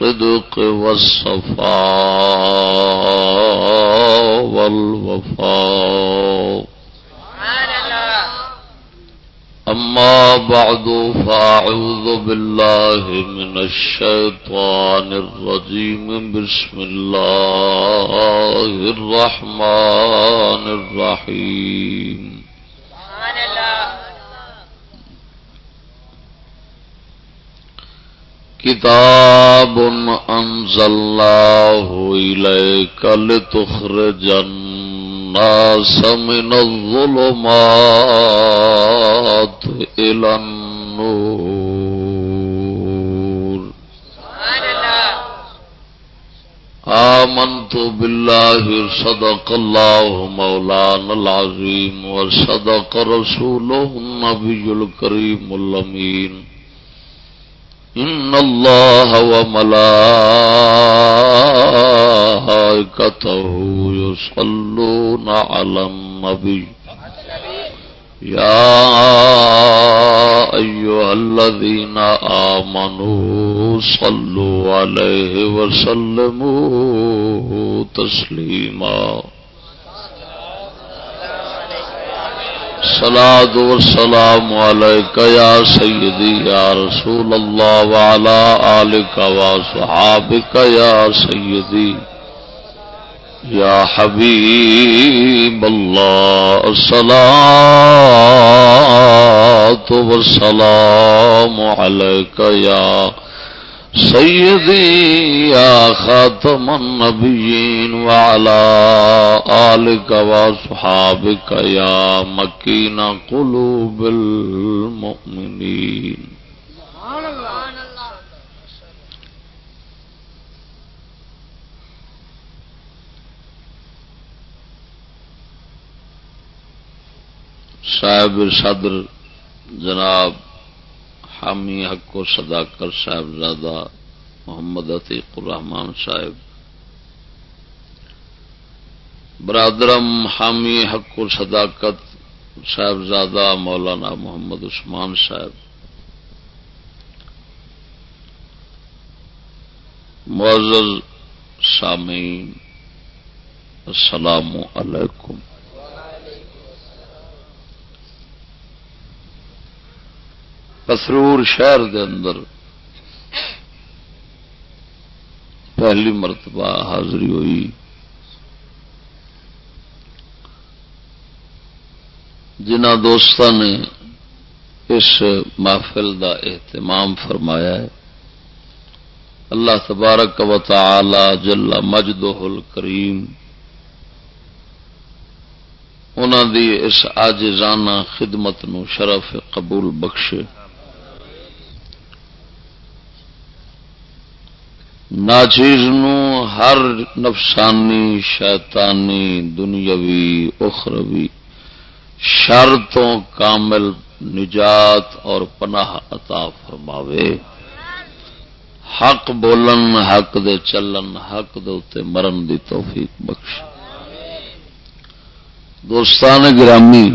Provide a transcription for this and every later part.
الصفاء والوفاء. أما بعد فأعوذ بالله من الشيطان الرجيم. بسم الله الرحمن الرحيم. کتاب انزلناه إليك لتخرج الناس من الظلمات إلى النور. آمنت بالله صدق الله مولانا العظيم وصدق رسوله النبي الكريم اللمين إن الله وملائكته يصلون على النبي يا أيها الذين آمنوا صلوا عليه وسلموا تسليما سلاد والسلام عليك يا سيدي، يا رسول الله، وعلى آلك وصحابك يا سيدي، يا حبيب الله. الصلاة والسلام عليك يا سيدي يا خاتم النبيين وعلى آلك وصحابك يا مكين قلوب المؤمنين. صاحب صدر جناب حامی حق و صداقت صاحبزادہ محمد عتیق الرحمان صاحب۔ برادرم حامی حق و صداقت صاحبزادہ مولانا محمد عثمان صاحب۔ معزز سامعین، السلام علیکم۔ کسرور شہر دے اندر پہلی مرتبہ حاضری ہوئی۔ جنہ دوست نے اس محفل دا اہتمام فرمایا ہے، اللہ تبارک و تعالی جل مجدہ الکریم انہوں دی اس آجزانہ خدمت نو شرف قبول بخشے۔ ناچیز ہر نفسانی، شیطانی، دنیاوی، اخروی، شر تو کامل نجات اور پناہ عطا فرماوے۔ حق بولن، حق دے چلن، حق دے مرن دی توفیق بخش۔ دوستان گرامی،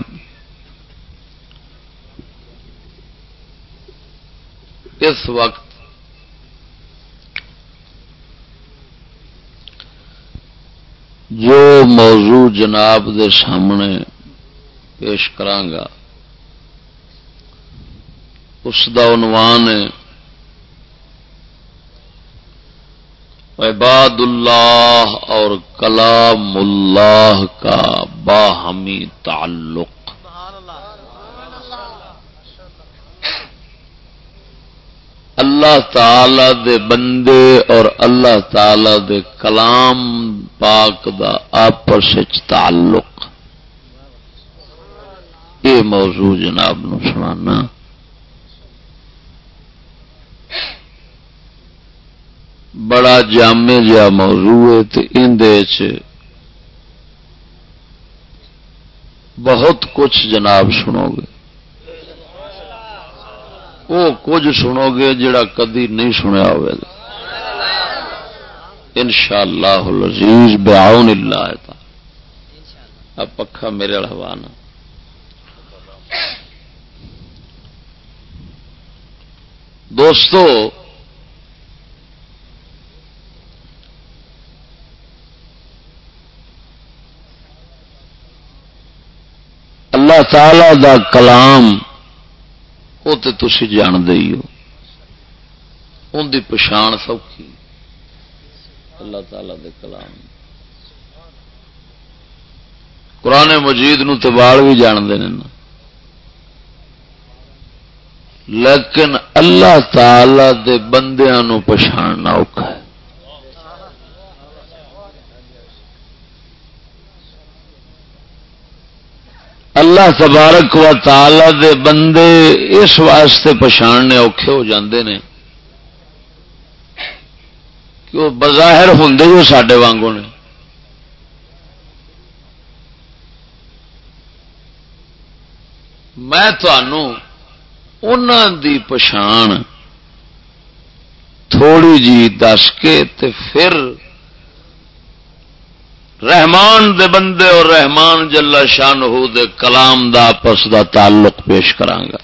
اس وقت جو موضوع جناب دے سامنے پیش کرانگا، اس دا عنوان ہے عباد اللہ اور کلام اللہ کا باہمی تعلق۔ اللہ تعالی دے بندے اور اللہ تعالی دے کلام پاک دا آپس تعلق۔ یہ موضوع جناب نو سنانا۔ بڑا جامع جا موضوع ہے بہت کچھ جناب سنو گے۔ وہ کچھ سنو گے جڑا کدی نہیں سنیا ہوا ان شاء اللہ لذیذ بیاؤن اللہ اب پکا میرے ہوا دوستو، اللہ تعالی دا کلام وہ تو تھی جانتے ہی ہو ان کی پچھان سوکھی اللہ تعالی دے کلام قرآن مجید نو تبال بھی جانتے ہیں لیکن اللہ تعالی دے بندیاں نو پچھاننا اوکھا ہے اللہ تبارک و تعالی دے بندے اس واسطے پچھاڑنے اوکھے ہو جاندے نے کہ وہ بظاہر ہوں جو سڈے وانگوں نے۔ میں دی پچھان تھوڑی جی دس کے تے پھر رحمان دے بندے اور رحمان جلا شان ہو دے کلام دا آپس دا تعلق پیش کرانگا۔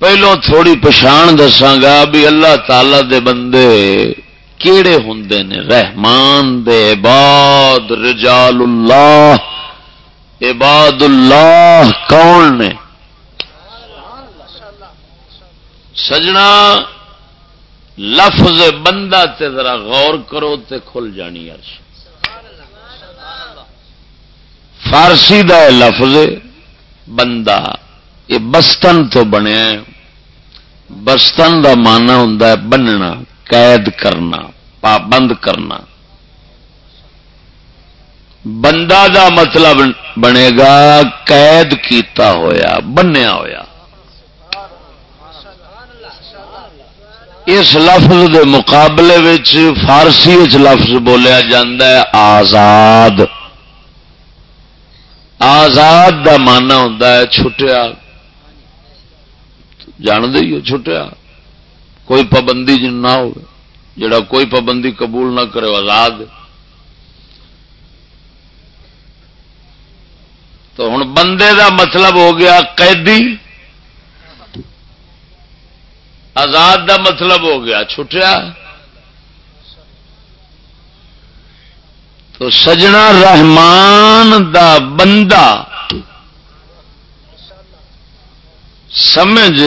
پہلو تھوڑی پچھان دساگا بھی اللہ تعالی دے بندے کیڑے ہوں نے؟ رحمان دے عباد، رجال اللہ۔ عباد اللہ کون نے؟ سجنا لفظ بندہ تے ذرا غور کرو تے کھل جانی عرش۔ فارسی دا لفظ بندہ۔ یہ بستن تو بنیا بستن دا مانا ہوں بننا، قید کرنا، پابند کرنا۔ بندہ دا مطلب بنے گا قید کیتا ہویا، بنیا ہویا۔ اس لفظ دے مقابلے وچ فارسی لفظ بولیا ہے، آزاد۔ آزاد دا مانا ہوں چھٹیا۔ جان دے چھٹیا۔ کوئی پابندی جن نہ ہو جڑا کوئی پابندی قبول نہ کرے آزاد۔ تو ہوں بندے دا مطلب ہو گیا قیدی۔ آزاد دا مطلب ہو گیا، چھٹیا؟ تو سجنا رحمان دا بندہ سمجھ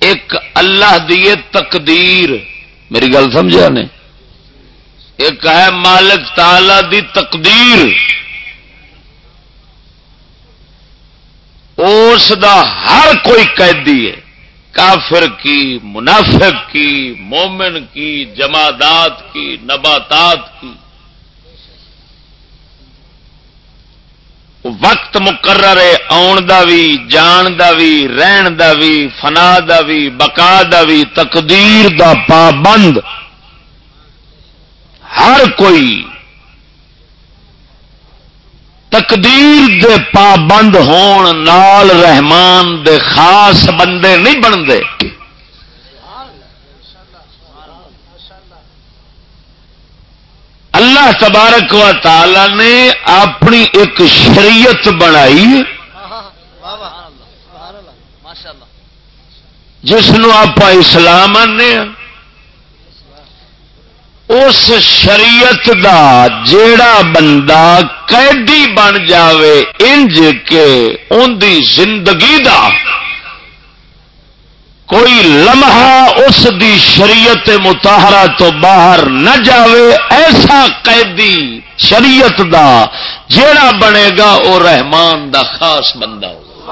ایک اللہ دی تقدیر، میری گل سمجھا نے؟ ایک ہے مالک تالا دی تقدیر، اس دا ہر کوئی قیدی ہے۔ کافر کی، منافق کی، مومن کی، جمادات کی، نباتات کی۔ وقت مقرر ہے، آن دا بھی جان دا بھی رہن دا بھی فنا دا بھی بقا دا بھی تقدیر دا پابند۔ ہر کوئی تقدیر دے پابند ہون نال رحمان دے خاص بندے نہیں بنتے۔ اللہ تبارک و تعالی نے اپنی ایک شریعت بنائی، جس آپ اسلام آنے اس شریعت دا جیڑا بندہ قیدی بن جاوے، انج کے ان دی زندگی دا۔ کوئی لمحہ اس دی شریعت متحرہ تو باہر نہ جاوے، ایسا قیدی شریعت دا جیڑا بنے گا وہ رحمان دا خاص بندہ ہوگا۔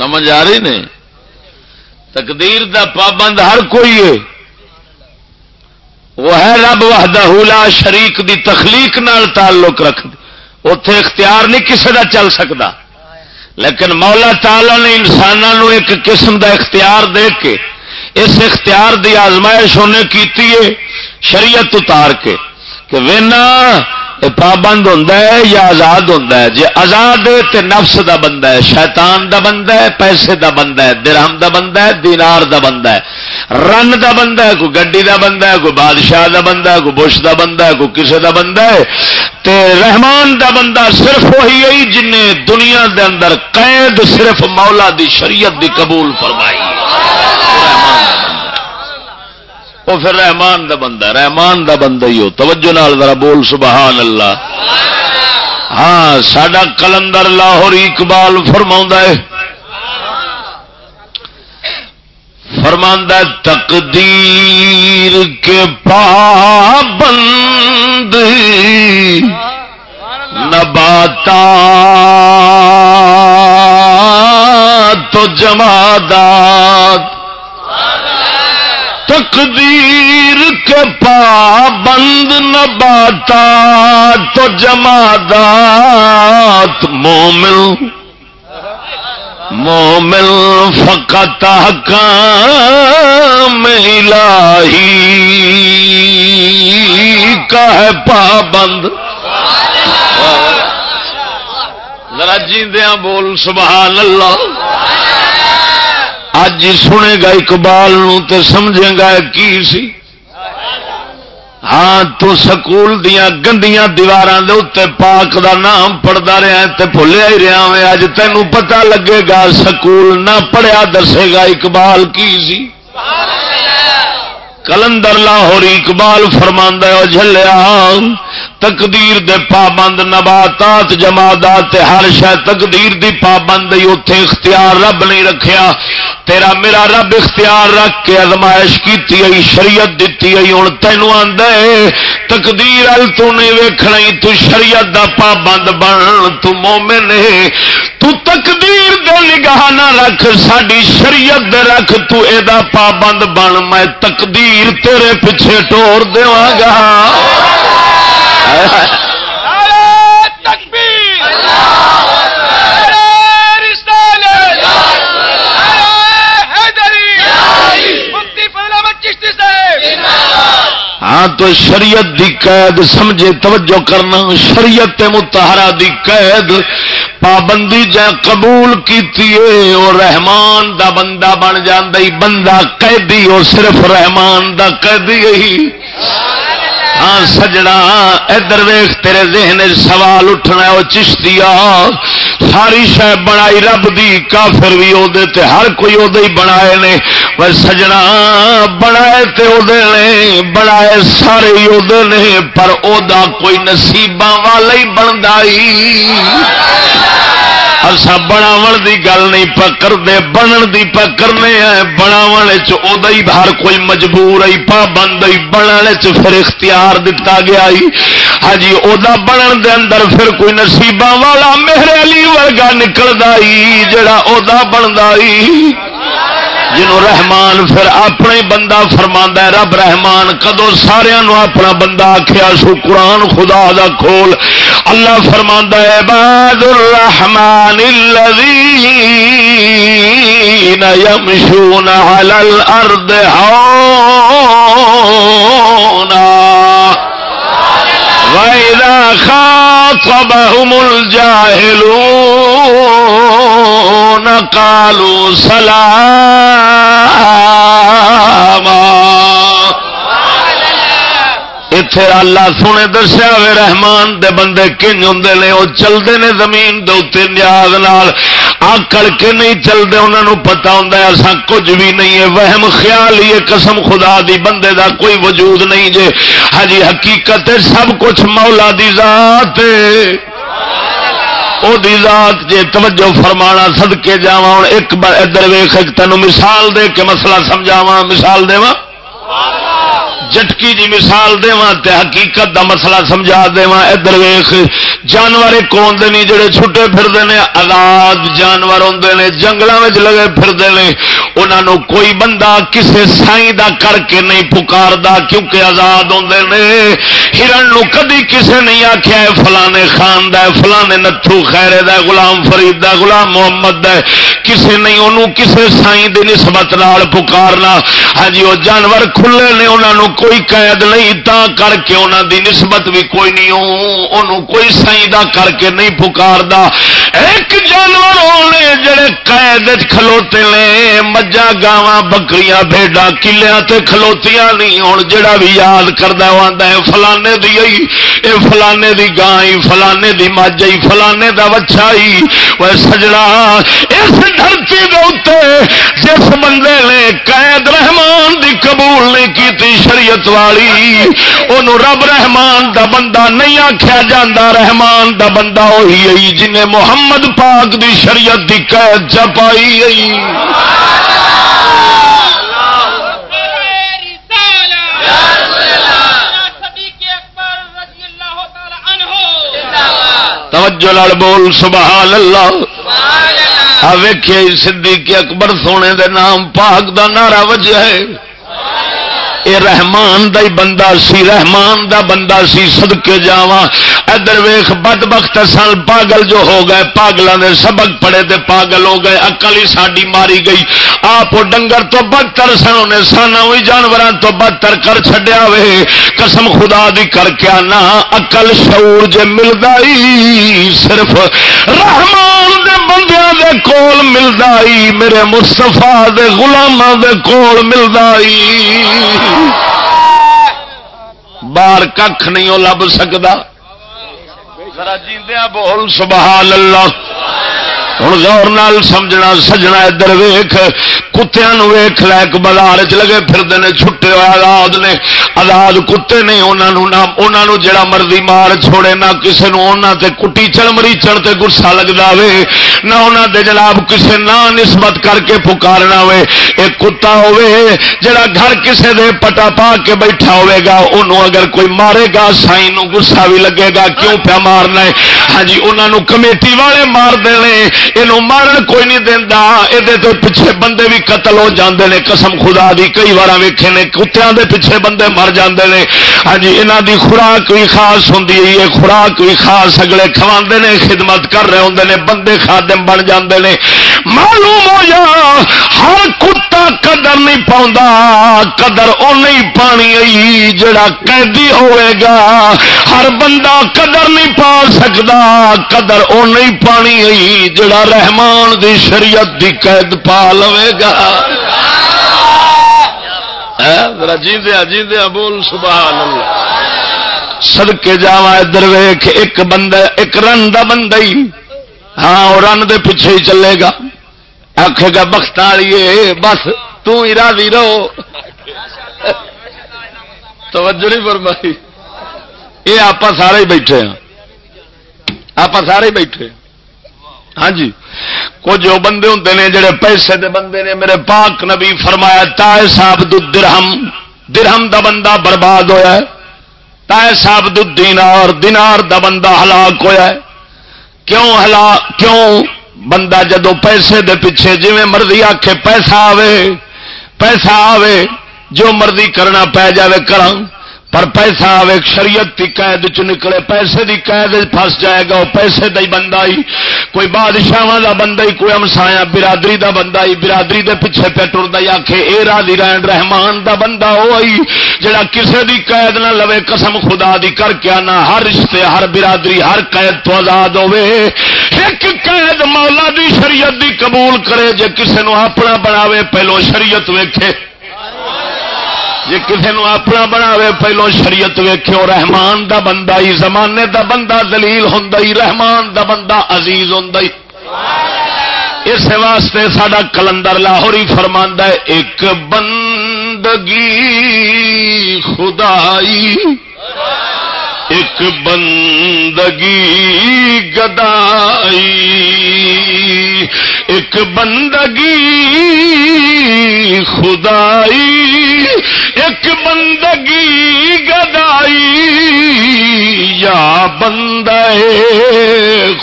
سمجھ آ رہی نے تقدیر دا پابند ہر کوئی ہے۔ وہ ہے رب وحدہ لا شریک دی تخلیق نال تعلق رکھ اتے اختیار نہیں کسی دا چل سکتا لیکن مولا تعالی نے انسانوں ایک قسم دا اختیار دے کے اس اختیار دی آزمائش انہیں کیتی ہے شریعت اتار کے کہ وینا پابند ہوں یا آزاد ہوں جی آزاد ہے تو نفس دا بندہ ہے شیطان دا بندہ ہے پیسے دا بندہ ہے درہم دا بندہ ہے دینار دا بندہ ہے رن دا بندہ ہے کوئی گڈی دا بندہ ہے کوئی بادشاہ دا بندہ ہے کوئی بش دا بندہ ہے کوئی کسی دا بندہ ہے تے رحمان دا بندہ صرف وہی ہے جن دنیا دے اندر قید صرف مولا دی شریعت دی قبول فرمائی وہ پھر رحمان دا بندہ رحمان دا بندہ ہی ہو۔ توجہ نال ذرا بول، سبحان اللہ۔ ہاں سڈا کلندر لاہور اقبال فرما ہے۔ فرماندہ تقدیر کے پابند نباتا تو جمادات تقدیر کے پابند نباتا تو جمادات مومن مومن فقط حکام الہی کا ہے پابند۔ ذرا جیندیاں بول سبحان اللہ۔ اج سنے گا اقبال نو تے سمجھے گا کی سی؟ ہاں تو سکول دیا گندیاں دیوار پاک دا نام پڑھتا رہا تے بھولیا ہی رہا میں اج تینوں پتہ لگے گا سکول نہ پڑھیا دسے گا اقبال کی سی؟ کلندر لاہور اقبال فرماندہ جھلیا تقدیر دے پابند نباتات جمادات ہر شہ تقدیر دی پابند اتے اختیار رب نہیں رکھیا۔ تیرا میرا رب اختیار رکھ کے ازمائش کی آئی شریعت دیتی آئی ہوں تینوں آدھے تقدیر ال تو نہیں ویکھنا تو شریعت دا پابند بن، تو مومن ہے۔ تو تقدیر دے نگاہ نہ رکھ ساری شریعت دے رکھ، تو اے دا پابند بن، میں تقدیر تیرے پیچھے ٹور دیواں گا۔ ہاں تو شریعت دی قید سمجھے توجہ کرنا، شریعت متحرہ دی قید پابندی جا قبول کی اور رحمان دا بندہ بن جاندی بندہ قیدی اور صرف رحمان دا قیدی ہی ہاں سجڑا ادھر ویخ تیرے ذہن سوال اٹھنا وہ چشتی ساری شہ بنائی رب دی، کافر بھی وہ ہر کوئی وہ بنائے نے۔ پر سجنا، بنائے تے نے، بنائے سارے ہی وہ نے، پر او دا کوئی نصیباں والا ہی بنتا اسا بناو دی گل نہیں، پکر دے، بنن دی پکرنے ہیں۔ بناو ہی ہر کوئی مجبور آئی پابند آئی بننے پھر اختیار دتا گیا ہی ہاں جی ادا بنن دے اندر پھر کوئی نصیبہ والا میرے علی ورگا نکلتا جڑا ادا بنتا جنو رحمان پھر اپنے بندہ فرما رب رحمان، کدو سارا اپنا بندہ آخیا سو قرآن خدا دا کھول۔ اللہ فرما ہے باد الرحمان الذین یمشون علی الارض ہونا وَإِذَا خَاطَبَهُمُ الْجَاهِلُونَ قَالُوا سَلَامًا اتے اللہ سونے دسیا وے رحمان دے بندے کنج ہوں نے وہ چلتے نے زمین دے نیاز نال۔ آکڑ کے نہیں چلتے انہوں پتا ہوں ایسا کچھ بھی نہیں ہے۔ وہم خیال ہی قسم خدا دی، بندے دا کوئی وجود نہیں جے۔ ہاں جی حقیقت سب کچھ مولا دی ذات او دی ذات جے توجہ فرمانا سدکے جا ایک بار ادھر ویخ تینوں مثال دے کے مسئلہ سمجھاوا مثال دے جٹکی جی مثال تے حقیقت دا مسئلہ سمجھا ادھر ویخ جانور کون نہیں جڑے چھٹے پھرتے ہیں آزاد جانور نے جنگلوں لگے پھرتے ہیں انہوں کوئی بندہ کسے سائی دا کر کے نہیں پکاردا کیونکہ آزاد نے ہرن کدی کسے نہیں آخیا فلانے خان دا فلانے نتھو خیرے دا غلام فرید دا غلام محمد دا کسے نہیں، انہوں کسے سائی دی نسبت نال پکارنا۔ ہاں جی وہ جانور کھلے نے انہوں کوئی قید نہیں تا کر کے انہوں دی نسبت بھی کوئی نہیں انہوں کوئی سائی دا کر کے نہیں پکار دا ایک جانور ہونے جڑے قید کھلوتے نے، مجھا گاواں، بکریاں بھیڈا کلیاں تے کھلوتیاں نہیں۔ ہوں جڑا بھی یاد کرتا وہ آتا ہے، فلانے دی اے فلانے دی گائیں، فلانے دی مجھ فلانے دا بچا وہ سجڑا، اس دھرتی دے جس بندے نے قید رحمان دی قبول نہیں کی شریعت شریعت والی۔ انہوں رب رحمان دا بندہ نہیں آخیا جا رحمان دا بندہ وہی آئی جنہیں محمد پاک دی شریعت دی قید چپائی آئی توجہ لڑ بول، سبحان اللہ۔ ویخے صدیق اکبر سونے دے نام پاک دا نعرہ وجہ ہے۔ اے رحمان دا ہی بندہ سی رحمان دا بندہ سی صدقے جاواں۔ ادھر ویخ بد بخت سن پاگل جو ہو گئے، پاگلوں نے سبق پڑے تے پاگل ہو گئے اکل ہی ساری ماری گئی۔ آپ ڈنگر تو بدتر سن، انہیں سانا ہوئی جانوروں تو بدتر کر چڈیا وے۔ قسم خدا دی کر کے آنا اکل شعور جے ملتا ہی صرف رحمان دے بندیاں دے کول ملتا ہی، میرے مستفا دے غلاماں دے کول ملتا ہی۔ باہر کھ نہیں وہ لب سکتا ذرا جیندیا بول سبحان اللہ۔ ہوں زور نال سمجھنا، سجنا ادھر ویخ کتیا ویخ لائک بازار چ لگے پھرتے ہیں چھٹے ہوئے آزاد نے، آزاد کتے نے انہوں جڑا مرضی مار چھوڑے، نہ کسی نے کٹی چڑ مری چڑ تے گسا لگتا وے، نہ انہوں دے جناب کسے نہ نسبت کر کے پکارنا وے۔ ایک کتا ہوے جڑا گھر کسے دے پٹا پا کے بیٹھا ہوے گا، انہوں اگر کوئی مارے گا، سائی نو گسا بھی لگے گا، کیوں پیا مارنا ہے؟ ہاں جی انہوں کمیٹی والے مار دے یہ مارن کوئی نہیں دینا یہ پیچھے بندے بھی قتل ہو جاندے نے۔ قسم خدا دی، کئی بار ویکھے نے۔ کتوں دے پیچھے بندے مر جاندے نے۔ ہاں جی یہاں دی خوراک بھی خاص ہوں یہ خوراک بھی خاص اگلے کھوا نے، خدمت کر رہے ہوں نے۔ بندے خادم بن جاندے نے۔ معلوم ہو جا، ہر کتا قدر نہیں پاؤں قدر او نہیں پانی آئی جڑا قیدی ہوئے گا۔ ہر بندہ قدر نہیں پا سکتا قدر او نہیں پانی آئی جڑا رحمان دی شریعت دی قید پا لوے گا۔ جیندیا جیندیا بول سبحان اللہ سدکے جا ادھر ویخ ایک بندہ، ایک رن دا بندہ ہی۔ ہاں وہ رن دے پیچھے ہی چلے گا۔ آخے گا بخت والی بس تھی راضی رہو۔ توجہ نہیں فرمائی۔ یہ آپ سارے ہی بیٹھے ہیں۔ آپ سارے ہی بیٹھے ہیں۔ ہاں جی۔ کچھ وہ بندے ہوں نے، جڑے پیسے دے بندے نے، میرے پاک نبی فرمایا، تائے صاحب درہم درہم دا بندہ برباد ہویا ہے۔ تائے صاحب دینار دینار دا بندہ ہلاک ہویا ہے۔ کیوں ہلا کیوں؟ بندہ جدو پیسے دے پیچھے جی مرضی آکھے، پیسہ آوے پیسہ آوے، جو مرضی کرنا پی جائے کرا پر پیسہ آئے شریعت کی قید چ نکلے، پیسے دی قید پھس جائے گا وہ پیسے دا ہی بندہ ہی، کوئی بادشاہ دا بندہ ہی، کوئی ہمسایا برادری دا بندہ ہی، برادری دے پیچھے پہ ٹرتا ہی آخے اے راضی رین رحمان دا بندہ وہ آئی جڑا کسے دی قید نہ لوے، قسم خدا دی کر کے آنا، ہر رشتے، ہر برادری، ہر قید تو آزاد ہوے ایک قید مولا دی شریعت دی قبول کرے، جے کسے نو اپنا بناوے، پہلو شریعت ویکھے۔ جی کسی نو اپنا بناوے، پہلو شریعت ویخو رحمان دا بندہ ہی، زمانے دا بندہ دلیل ہوں رحمان دا بندہ عزیز ہوں اس واسطے سڈا کلندر لاہور ہی فرما ہے، ایک بندگی خدائی ایک بندگی گدائی، ایک بندگی خدائی، ایک بندگی گدائی، یا بندے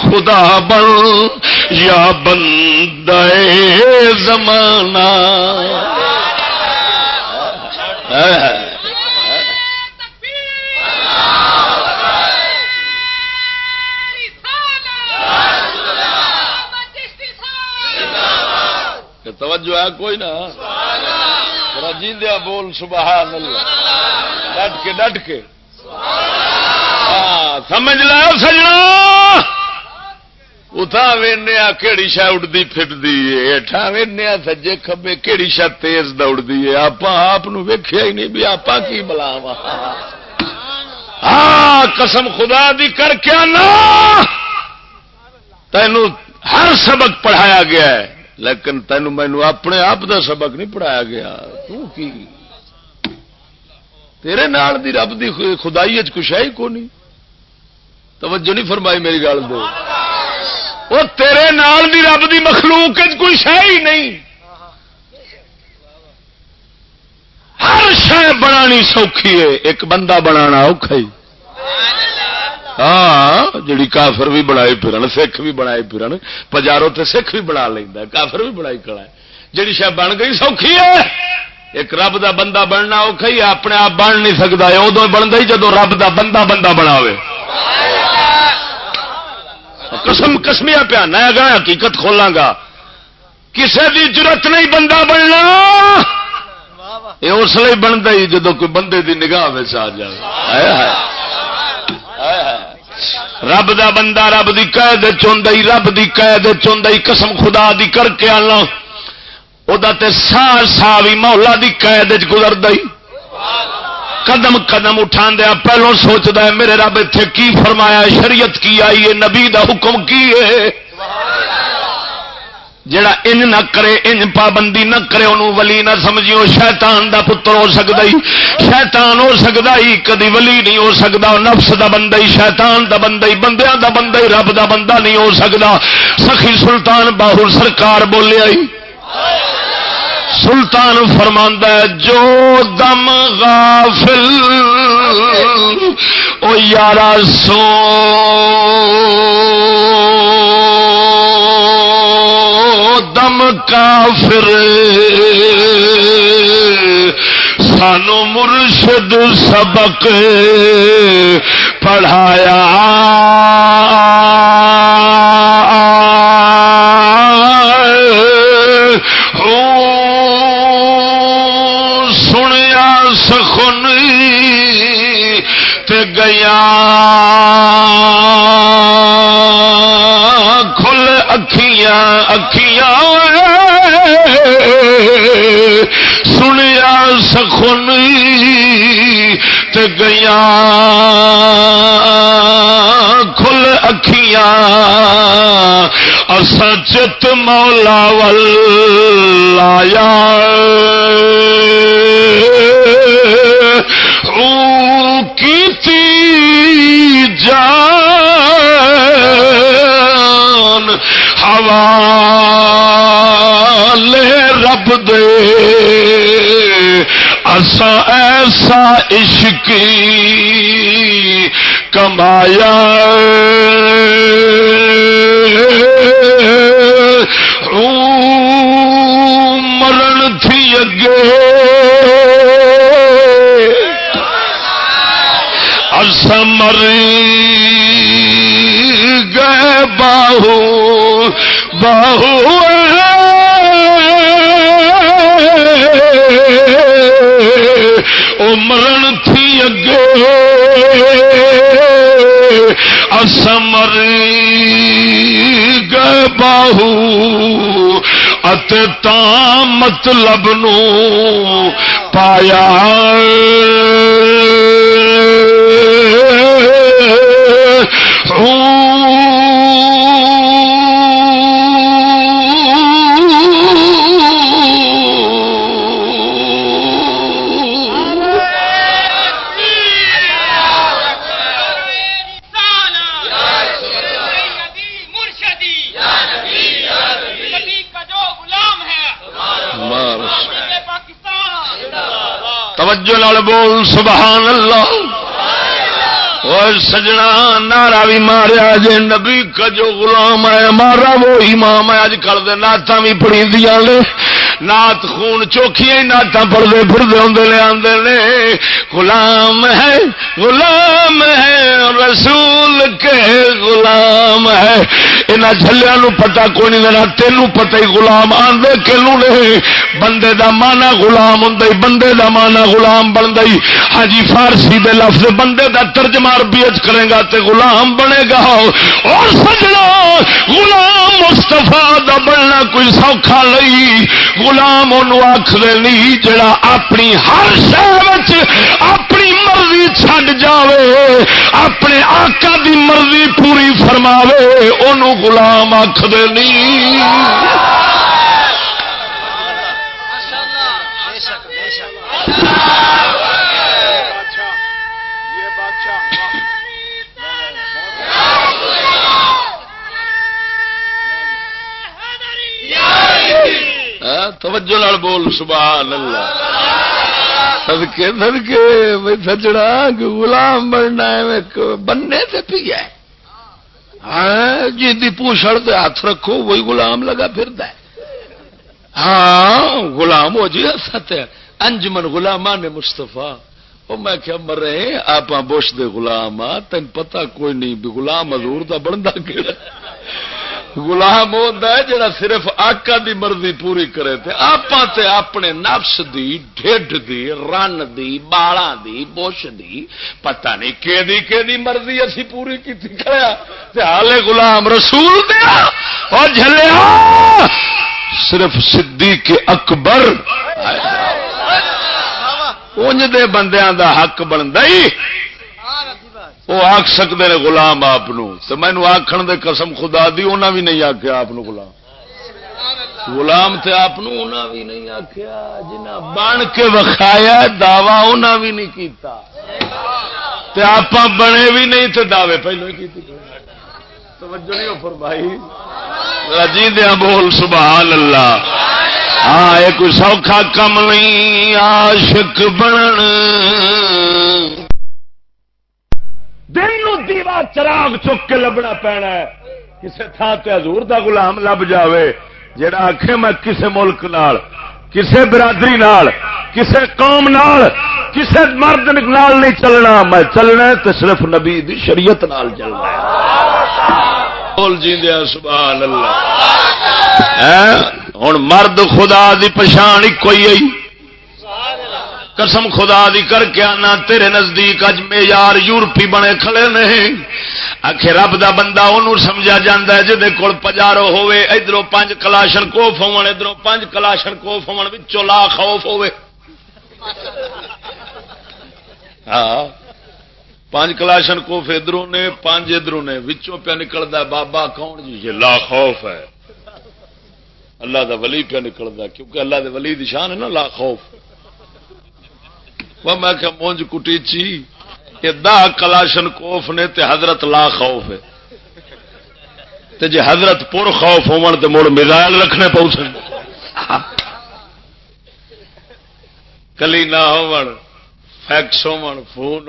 خدا بن، یا بندے زمانہ۔ توجہ ہے کوئی نہ؟ جیندیا بول سبحان اللہ۔ ڈٹ کے ڈٹ کے ہاں، سمجھ لو سجنا۔ اتھا وینیا کہڑی شا اڈتی پھرتی ہے؟ اٹھا وینیا سجے کبے کہڑی شا تیز دوڑتی ہے؟ آپ آپ ویخیا ہی نہیں بھی آپ کی بلاوا ہاں قسم خدا دی کر کے نا تینوں ہر سبق پڑھایا گیا ہے۔ لیکن تین مینو اپنے آپ دا سبق نہیں پڑھایا گیا۔ تو کی؟ تیرے نال دی رب دی خدائی کچھ ہے ہی کو نہیں۔ توجہ نہیں فرمائی میری گل دو۔ وہ تیرے نال دی رب دی مخلوق کچھ ہے ہی نہیں۔ ہر شہ بنانی سوکھی ہے، ایک بندہ بنا اوکھا ہی۔ ہاں جڑی کافر بھی بنائی پھرن، سکھ بھی بنائی پھرن، پجاروں تے سکھ بھی بنا لینا کافر بھی بنائی کڑا ہے۔ جڑی شاید بن گئی سوکھی ہے۔ ایک رب دا بندہ بننا اوکھا ہی اپنے آپ بن نہیں سکتا ہے ادو بنتا ہی جدو رب دا بندہ بندہ بنا قسم کسمیا پیا نیا گا حقیقت کھولاں گا۔ کسے دی ضرورت نہیں بندہ بننا۔ یہ اس لیے بنتا ہی جدو کوئی بندے دی نگاہ آ جائے۔ رب دا بندہ رب دی قید چی رب دی قید چی قسم خدا دی کر کے آنا۔ وہ سا سا بھی مولا دی قید گزر دئی قدم قدم اٹھا دیا پہلو سوچتا ہے، میرے رب اتنے کی فرمایا شریعت کی آئی ہے، نبی دا حکم کی ہے؟ جڑا ان نہ کرے، ان پابندی نہ کرے، انہوں ولی نہ سمجھیو، شیطان دا پتر ہو سکتا ہی۔ شیطان ہو سکتا ہی، کدی ولی نہیں ہو سکتا۔ نفس دا بندہ ہی، شیطان دا بندہ ہی، بندیاں دا بندہ ہی، رب دا بندہ نہیں ہو سکتا۔ سخی سلطان باہر سرکار بولے آئی سلطان فرماندہ جو دم غافل، او یارا سو۔ دم کافر سانو مرشد سبق پڑھایا۔ سنیا سخن تے گیا اکھیاں اکھیاں سنیا سخن تے گیا کھل اکھیاں چت مولا ول آیا کی جان حوالے رب دے۔ اسا ایسا عشق کمایا۔ مرن تھی اگے۔ اسمر گئے باہو باہو مرن تھی اگے اسمر گئے باہو۔ ات مطلب نو پایا۔ بول، سبحان اللہ۔ اور سجنا نارا بھی ماریا، جے نبی کا جو غلام ہے، مارا وہ امام ہے، اج کل دے نعتاں بھی پڑھی دیا لے نات خون چوکھی نعت پڑھتے پھرتے ہوں لے آدھے نے غلام ہے غلام ہے، رسول کے غلام ہے۔ یہاں جلیا پتا کوئی نہیں دینا، تینوں پتا ہی گلام آدھے کلو نے بندے دا مانا غلام ہوں بندے دا مانا غلام بن گئی ہاں جی فارسی دے لفظ بندے دا ترجمہ عربیت کرے گا تے غلام بنے گا۔ اور سجنا، غلام مستفا دا بننا کوئی سوکھا نہیں۔ غلام آخر نہیں، جڑا اپنی ہر شہر اپنی مرضی چھڈ جاوے، اپنے آقا دی مرضی پوری فرماوے، انہوں غلام آخر نہیں۔ توجہ لال بول سبحان اللہ سدکے سدکے بھائی سجڑا غلام بننا بننے سے پی ہے۔ ہاں جی پوچھڑ سے ہاتھ رکھو، وہی غلام لگا پھر ہاں غلام ہو جی ست انجمن غلام نے مستفا وہ میں کیا مر رہے آپ بوش دے غلام آ تین پتہ کوئی نہیں، بھی غلام حضور دا بنتا کہڑا گلام ہوتا ہے جڑا صرف آقا دی مرضی پوری کرے تھے آپ اپنے نفس دی ڈھڈ دی رن دی بالا دی بوش دی پتہ نہیں کہ دی کہ دی مرضی اسی پوری کی کریا حالے گلام رسول دیا۔ اور جھلیا۔ صرف صدیق اکبر۔ انج دے بندیاں دا حق بنتا وہ آخ سکتے ہیں گلام آپ مینو آخر دے قسم خدا دی انہیں بھی نہیں آخیا آپ گلام گلام تے آپ بھی نہیں آخیا جنہ بن کے وکھایا دعوی انہیں بھی نہیں کیتا۔ تے آپ بنے بھی نہیں تے دعوے پہلو کی توجہ نہیں اوپر بھائی رجی دیا بول سبحان اللہ ہاں یہ کوئی سوکھا کم نہیں، عاشق بنن۔ دن چراغ چک کے لبنا پینا ہے۔ کسی تھان سے حضور دا غلام لب جاوے جڑا آخ میں کسی ملک نال کسی برادری نال کسی قوم نال کسی مرد نال نہیں چلنا۔ میں چلنا تو صرف نبی دی شریعت نال چلنا بول جی سبحان اللہ۔ ہوں مرد خدا دی پچھان ایک کوئی آئی قسم خدا دی کر کے آنا، تیرے نزدیک اج یار یورپی بنے کھڑے نہیں۔ آخر رب دا بندہ انہوں سمجھا جاتا ہے جہد کول پجارو ہوے ادھر پانچ کلاشن کوف ہو ادھر پانچ کلاشن کوف ہو لا خوف ہوے ہاں پانچ کلاشن کوف ادھروں نے پانچ ادھروں نے، وچوں پہ نکلتا بابا کون جی؟ یہ لا خوف ہے۔ اللہ دا ولی پہ نکلتا کیونکہ اللہ دے ولی دی شان ہے نا، لا خوف۔ میں کہ مونج کٹیچی یہ دہ کلاشن کوف نے تے حضرت لا خوف ہے۔ تے جی حضرت پور خوف ہو مڑ میزائل رکھنے پاؤ سن کلی نہ ہو فیکس ہو فون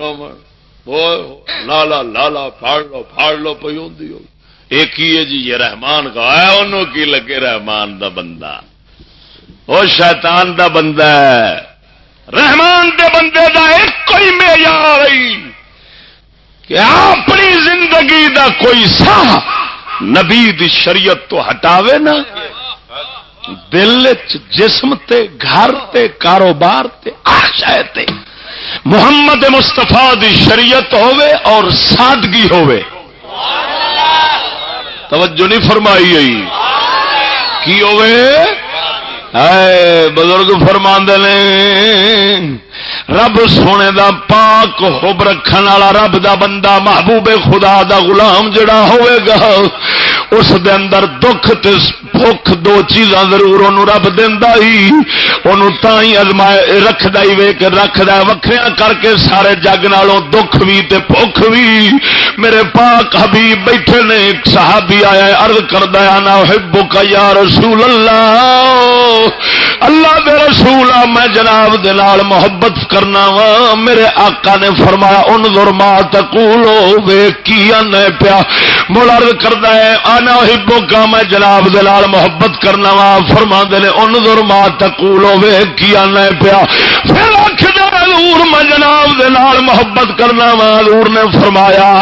ہو لالا لالا پھاڑ لو پھاڑ لو پی ہوں ایک ہی ہے جی یہ رحمان کا۔ ہے انہوں کی لگے رحمان دا بندہ۔ وہ شیطان دا بندہ ہے۔ رحمان دے بندے دا ایک کوئی معیار کہ اپنی زندگی دا کوئی سا نبی دی شریعت تو ہٹاوے نا۔ دل جسم تے، گھر تے، کاروبار تے آشائے تے۔ محمد مستفا دی شریعت ہوے اور سادگی ہوے توجہ نہیں فرمائی گئی۔ کی ہوے بزرگ فرما نے، رب سونے دا پاک ہوب رکھن والا رب دا بندہ محبوب خدا دا غلام جڑا ہوئے گا، اس دے اندر دکھ تے بھوک دو چیزاں ضرور انہوں رب دینا ہی انہوں تھی ازمائے رکھدا ہی وے کہ رکھدا وکھریاں کر کے سارے جگ نالوں دکھ بھی تے بھوک بھی میرے پاک حبیب بیٹھے نے، ایک صحابی آیا ہے، عرض کردا ہے، انا احبک یا رسول اللہ۔ اللہ دے رسول میں جناب دے نال محبت کرنا وا۔ میرے آقا نے فرمایا ان ما تقولو وے کی انے پیا۔ ملر کردا ہے انا احبک میں جناب دے نال محبت کرنا وا۔ فرما دے نے ان ما تقولو وے کی انے پیا۔ پھر اکھ دے حضور، میں جناب دے نال محبت کرنا وا۔ حضور نے فرمایا،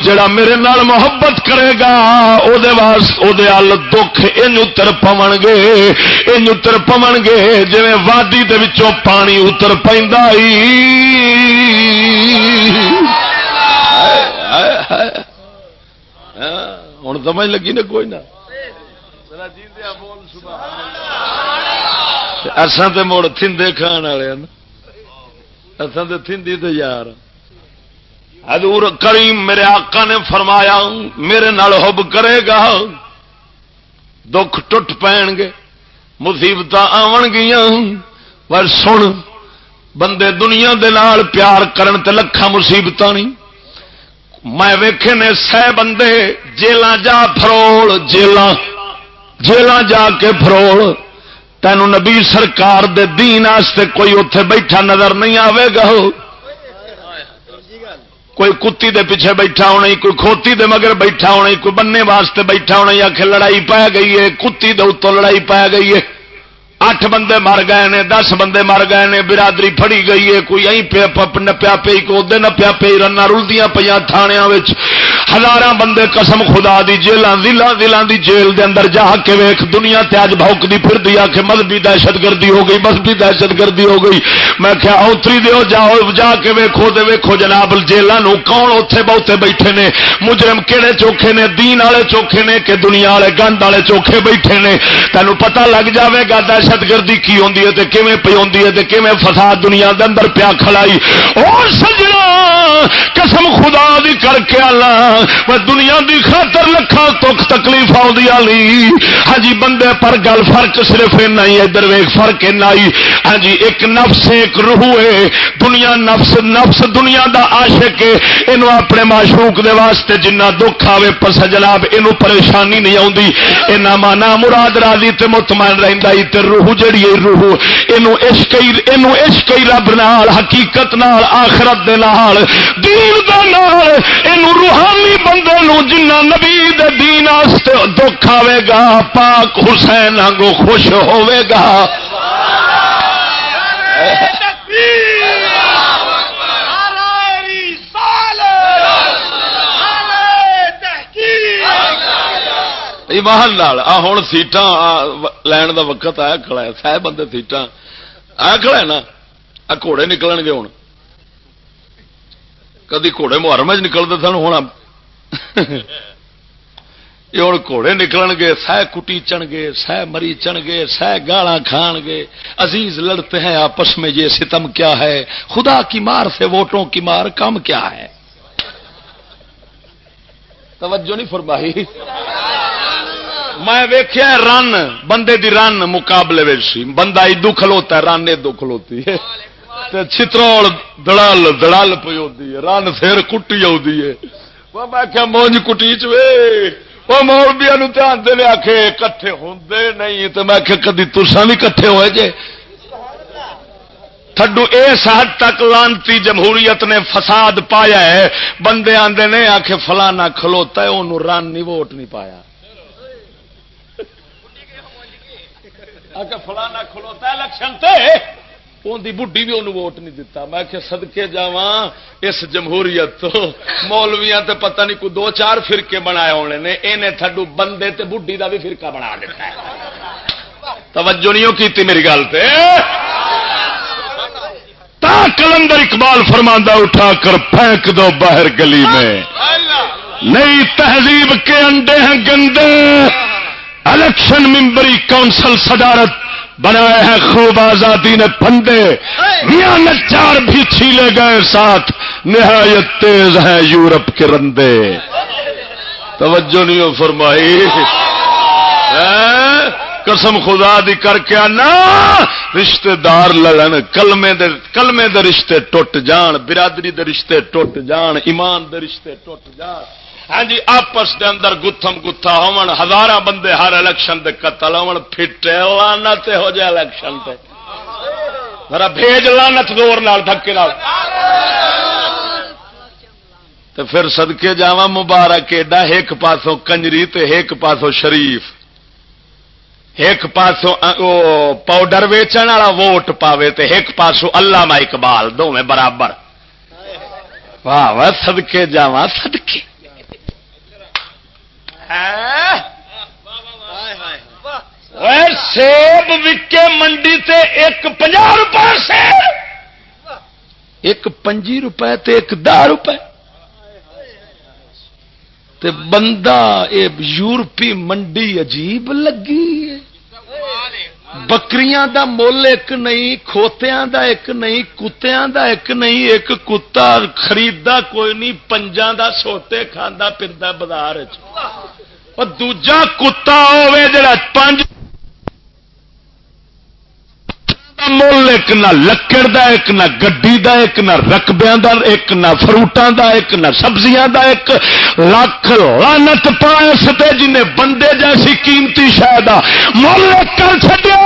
جڑا میرے نال محبت کرے گا، او دے واسطے او دے ال دکھ ان اتر پون گے۔ ان اتر پون گے جویں وادی دے وچوں پانی اتر پہ ہوں سمجھ لگی نا کوئی نہ اصل تو مڑ تھندے کھان والے اصل تو تھندی تو یار حضور کریم میرے آقا نے فرمایا میرے نال حب کرے گا دکھ ٹوٹ پین گے مصیبت آن گیا پر سن، بندے دنیا دے نال پیار کرن تے لکھا مصیبت نہیں۔ میں ویکھے نے سہ بندے جیل جا فروڑ جیل جیل جا کے فروڑ تینوں نبی سرکار دے دین آستے کوئی اتے بیٹھا نظر نہیں آئے گا۔ کوئی کتی دے پیچھے بیٹھا ہونا کوئی کھوتی دے مگر بیٹھا ہونا کوئی بننے واسطے بیٹھا ہونا آخر لڑائی پی گئی ہے، کتی دے اتوں لڑائی پی گئی ہے۔ اٹھ بندے مر گئے نے، دس بندے مر گئے نے، برادری فڑی گئی ہے، کوئی نپیا پی کو ادے نپیا پی رنا رلدیاں پہ تھانیا ہزار بندے قسم خدا دی جیلوں دلان دلان دی جیل دے اندر جا کے ویخ دنیا تے اج بھوک دی پھر دیا کہ مذہبی دہشت گردی ہو گئی، مذہبی دہشت گردی ہو گئی۔ میں کیا اوتری دیو، جاؤ، جا کے ویکھو دے ویکھو جناب جیلوں کون اوتے بہتے بیٹھے نے؟ مجرم کہڑے چوکھے نے؟ دین والے چوکھے نے کہ دنیا والے گند والے چوکھے بیٹھے نے؟ تینوں پتہ لگ جاوے گا، دہشت دہشت گردی کی ہوتی ہے کیون پی ہوتی ہے کیون فساد دنیا دے اندر پیا کھڑائی؟ اور سجنا، قسم خدا دی کر کے آنا دنیا دی خاطر لکھا تک تکلیف آئی ہاں جی بندے پر گل فرق صرف نہیں ادھر ویک فرق آئی ہاں جی ایک نفس، ایک روح ہے۔ دنیا نفس نفس دنیا دا عاشق ہے۔ یہ اپنے معشوق دے واسطے جنہ دکھ آئے پس جناب یہ پریشانی نہیں آتی یہ مانا مراد راضی تے مطمئن رہندا رہتا تے روح روح جڑی روح یہ عشق ہی رب نال، حقیقت نال، آخرت دے نال، دین دے نال اینو روحانی بندے نو جنہ نبی دے دین دکھ آئے گا، پاک حسین آگو خوش ہوئے گا۔ ایمان لال آ ہوں سیٹاں لین دا وقت آیا کھڑا ہے، سہ بندے سیٹاں۔ آیا کھڑا ہے نا؟ آ گھوڑے نکل گے ہوں کدی گھوڑے محرم چ نکلتے سن ہوں یہ ہوں گھوڑے نکل گے، سہ کٹی چن گے، سہ مری چن گے، سہ گالا کھان گے۔ عزیز لڑتے ہیں آپس میں، یہ ستم کیا ہے؟ خدا کی مار سے ووٹوں کی مار کم کیا ہے؟ توجہ نہیں فرمائی۔ میں ویخیا رن، بندے دی رن مقابلے سی۔ بندہ ادو کھلوتا رن ادو کھلوتی ہے۔ چترول دڑل دڑل پی ہوتی ہے۔ رن پھر کٹی آتی ہے۔ میں کیا مونج کٹی چوے وہ مولبیا دھیان دے آ کے کٹھے ہوں نہیں۔ تو میں کدی ترسا بھی کٹھے ہوئے جے؟ تھڈو اس حد تک لانتی جمہوریت نے فساد پایا ہے۔ بندے آدھے نے آخ فلانا کھلوتا ہے انہوں رن نہیں ووٹ نہیں پایا۔ فلانا کھلوتا الیکشن اندی بڈی بھی انہوں ووٹ نہیں دیتا میں کہ سدکے جا اس جمہوریت تو۔ مولویا تے پتہ نہیں کوئی دو چار فرقے بنائے ہونے نے۔ انہیں تھڈو بندے تے بڈی دا بھی فرقہ بنا دیتا ہے۔ توجہ نہیں کی میری گل تے۔ تا کلندر اقبال فرماندہ اٹھا کر پھینک دو باہر گلی میں۔ نئی تہذیب کے انڈے ہیں گندے۔ الیکشن ممبری کونسل صدارت بنائے ہیں خوب آزادی نے پندے میاں نچار بھی چھیلے گئے ساتھ۔ نہایت تیز ہیں یورپ کے رندے۔ توجہ نہیں ہو فرمائی۔ ہاں؟ قسم خدا دی کر کے آنا۔ رشتے دار لڑن کلمے دے کلمے دے رشتے ٹوٹ جان، برادری دے رشتے ٹوٹ جان، ایمان دے رشتے ٹوٹ جان۔ ہاں جی آپس دے اندر گتھم گتھا ہون ہزار بندے ہر الیکشن دے قتل ہون، پھٹے لانت ہو جائے الیکشن تے۔ میرا بھیج لانت دور نال، دھکے نال۔ تو پھر سدکے جا مبارک، ایڈا ایک پاسوں کنجری تے ایک پاسوں شریف۔ ایک پاسوں پاؤڈر ویچن والا ووٹ پاوے تے ایک پاسوں اللہ اقبال دونوں برابر۔ واہ واہ سدکے جا سدکے سیب وکے منڈی تے ایک پنجا روپے سے ایک پنجی روپے تے ایک دہ روپے۔ تے بندہ، اے یورپی منڈی عجیب لگی بکریاں دا مول ایک نہیں کھوتیاں دا ایک نہیں کتیاں دا ایک نہیں ایک کتا خریدا کوئی نہیں پنجا دا سوتے کھانا پھردا بازار دوجا کتا ہوے جڑا پانچ مل، ایک نہ لکڑ دا، ایک نہ گڈی دا، ایک نہ رقبیا دا، ایک نہ فروٹاں دا، ایک نہ سبزیاں دا، ایک لاکھ لانت پائس تے جنہیں بندے جیسی قیمتی شاید مل کر چڈیا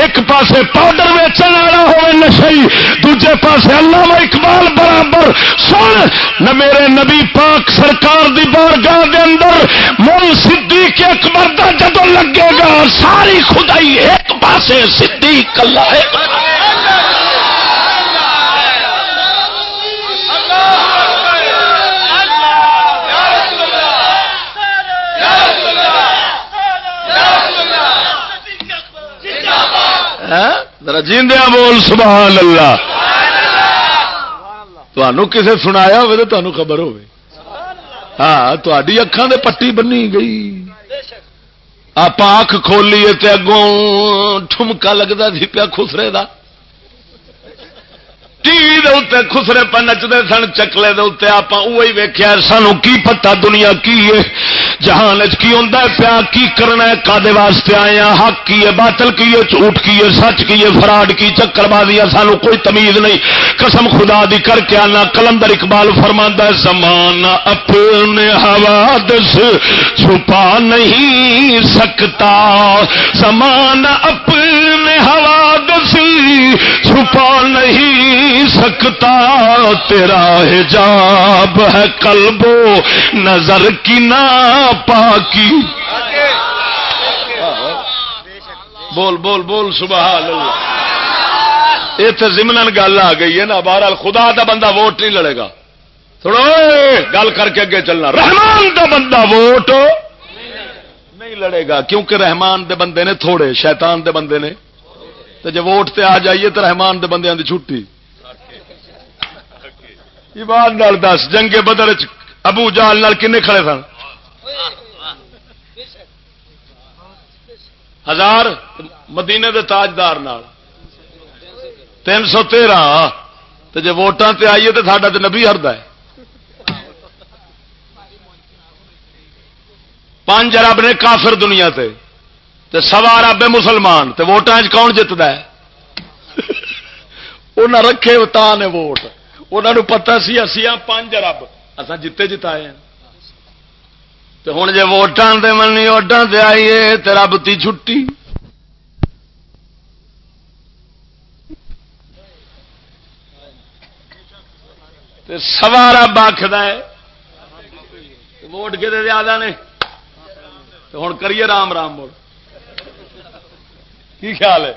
ایک پاسے پاؤڈر ویچن والا ہوئے نشئی، دوجے پاسے علامہ اقبال برابر۔ سن، نہ میرے نبی پاک سرکار دی بارگاہ دے اندر مل، صدیق اکبر دا جدو لگے گا، ساری خدائی ایک پاسے صدیق اللہ ہے جیندیا بول، سبحان اللہ۔ تمہوں کسے سنایا ہوئے تو تمہیں خبر ہو ہاں تھی اکھان دے پٹی بنی گئی۔ آپ اکھ کھولیے تے اگوں ٹھمکا لگتا سی پیا خسرے کا ٹی وی دے خسرے پہ نچتے سن، چکلے دے آپ ویخیا سانو کی پتا دنیا کی ہے؟ جہان کی ہوتا ہے پیا؟ کی کرنا ہے؟ کدے واسطے آئے ہیں حق کی ہے؟ باطل کی ہے؟ جھوٹ کی ہے؟ سچ کی ہے؟ فراڈ کی؟ چکر بازی سانو کوئی تمیز نہیں۔ قسم خدا دی کر کے آنا، کلندر اقبال فرما سمان اپنے حوادث چھپا نہیں سکتا۔ سمان اپنے ہوا حوادث چھپا نہیں سکتا، تیرا حجاب ہے کلبو نظر کی نا پاکی۔ بول بول بول، سبحان اللہ۔ یہ تو زمن گل آ گئی ہے نا، بہرحال خدا دا بندہ ووٹ نہیں لڑے گا۔ تھوڑا گل کر کے اگے چلنا۔ رحمان دا بندہ ووٹ نہیں لڑے گا، کیونکہ رحمان دے بندے نے تھوڑے، شیطان دے بندے نے۔ تو جب ووٹ تے آ جائیے تو رحمان دے بندے کی چھٹی۔ ایمان نال دس جنگے بدر ابو جال نال کنے کھڑے سن؟ ہزار مدینے دے تاجدار نال۔ تین سو تیرہ۔ تو جی ووٹان تے آئیے تو ساڈا تو نبی ہرد ہے۔ پانچ ارب نے کافر دنیا تے۔ تے سوا ارب مسلمان، تے ووٹان کون جتتا ہے؟ انہیں رکھے تا نے ووٹ۔ انہوں پتا سی اسی ہاں پانچ ارب اصا جیتے جتائے تو ہوں جی ووٹان دے منی ووٹان سے آئیے تو رب تی چھٹی۔ سوا رب آخد ووٹ کہ زیادہ نے؟ ہوں کریے رام رام موڑ کی خیال ہے؟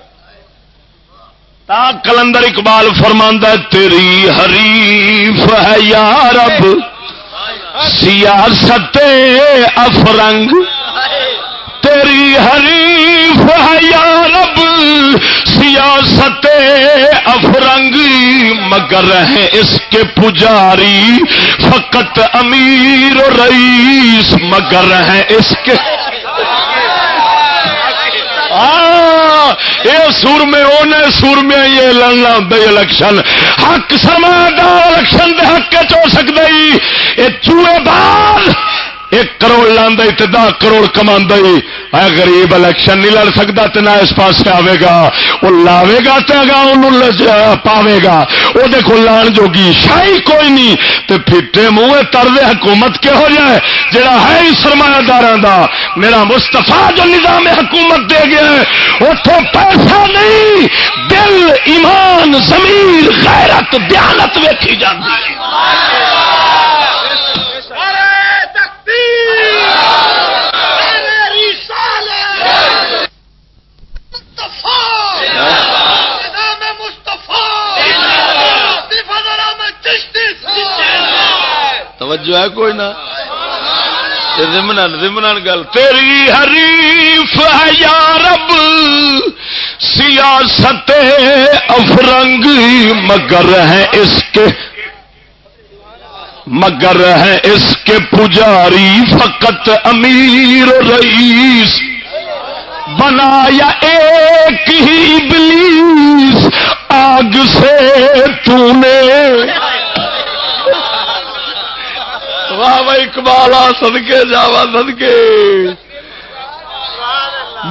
تا کلندر اقبال فرماندہ تیری حریف ہے یا رب، سیاست افرنگ، تیری حریف ہے یا رب، سیاست افرنگ، مگر ہے اس کے پجاری فقط امیر رئیس، مگر ہے اس کے یہ سورمے انہیں سورمے یہ لڑنا بے الیکشن۔ حق سرمایہ الیکشن دے حق چ سکتا یہ چوہے بعد ایک کروڑ لانا دہ کروڑ کما غریب الیکشن نہیں لڑ سکتا تو نہ اس پاس آئے گا۔ وہ لاوے گا تو اگا پاوے گا۔ وہ دیکھو لان جوگی شاہی کوئی نہیں۔ تو پھٹے منہ ترد حکومت کہہو جائے جڑا ہے ہی سرمایہ دار دا۔ میرا مستفا جو نظام حکومت دے گیا ہے اتوں پیسہ نہیں، دل، ایمان زمین غیرت، دیانت ویکھی جاتی توجہ ہے کوئی نہ؟ رمن گل۔ تیری حریف ہے یا رب، سیاست افرنگ مگر ہے اس کے۔ مگر ہے اس کے پجاری فقط امیر رئیس۔ بنایا ایک ہی بلیس آگ سے تو نے۔ واہ واہ بھائی کمالا سدکے جاوا سدکے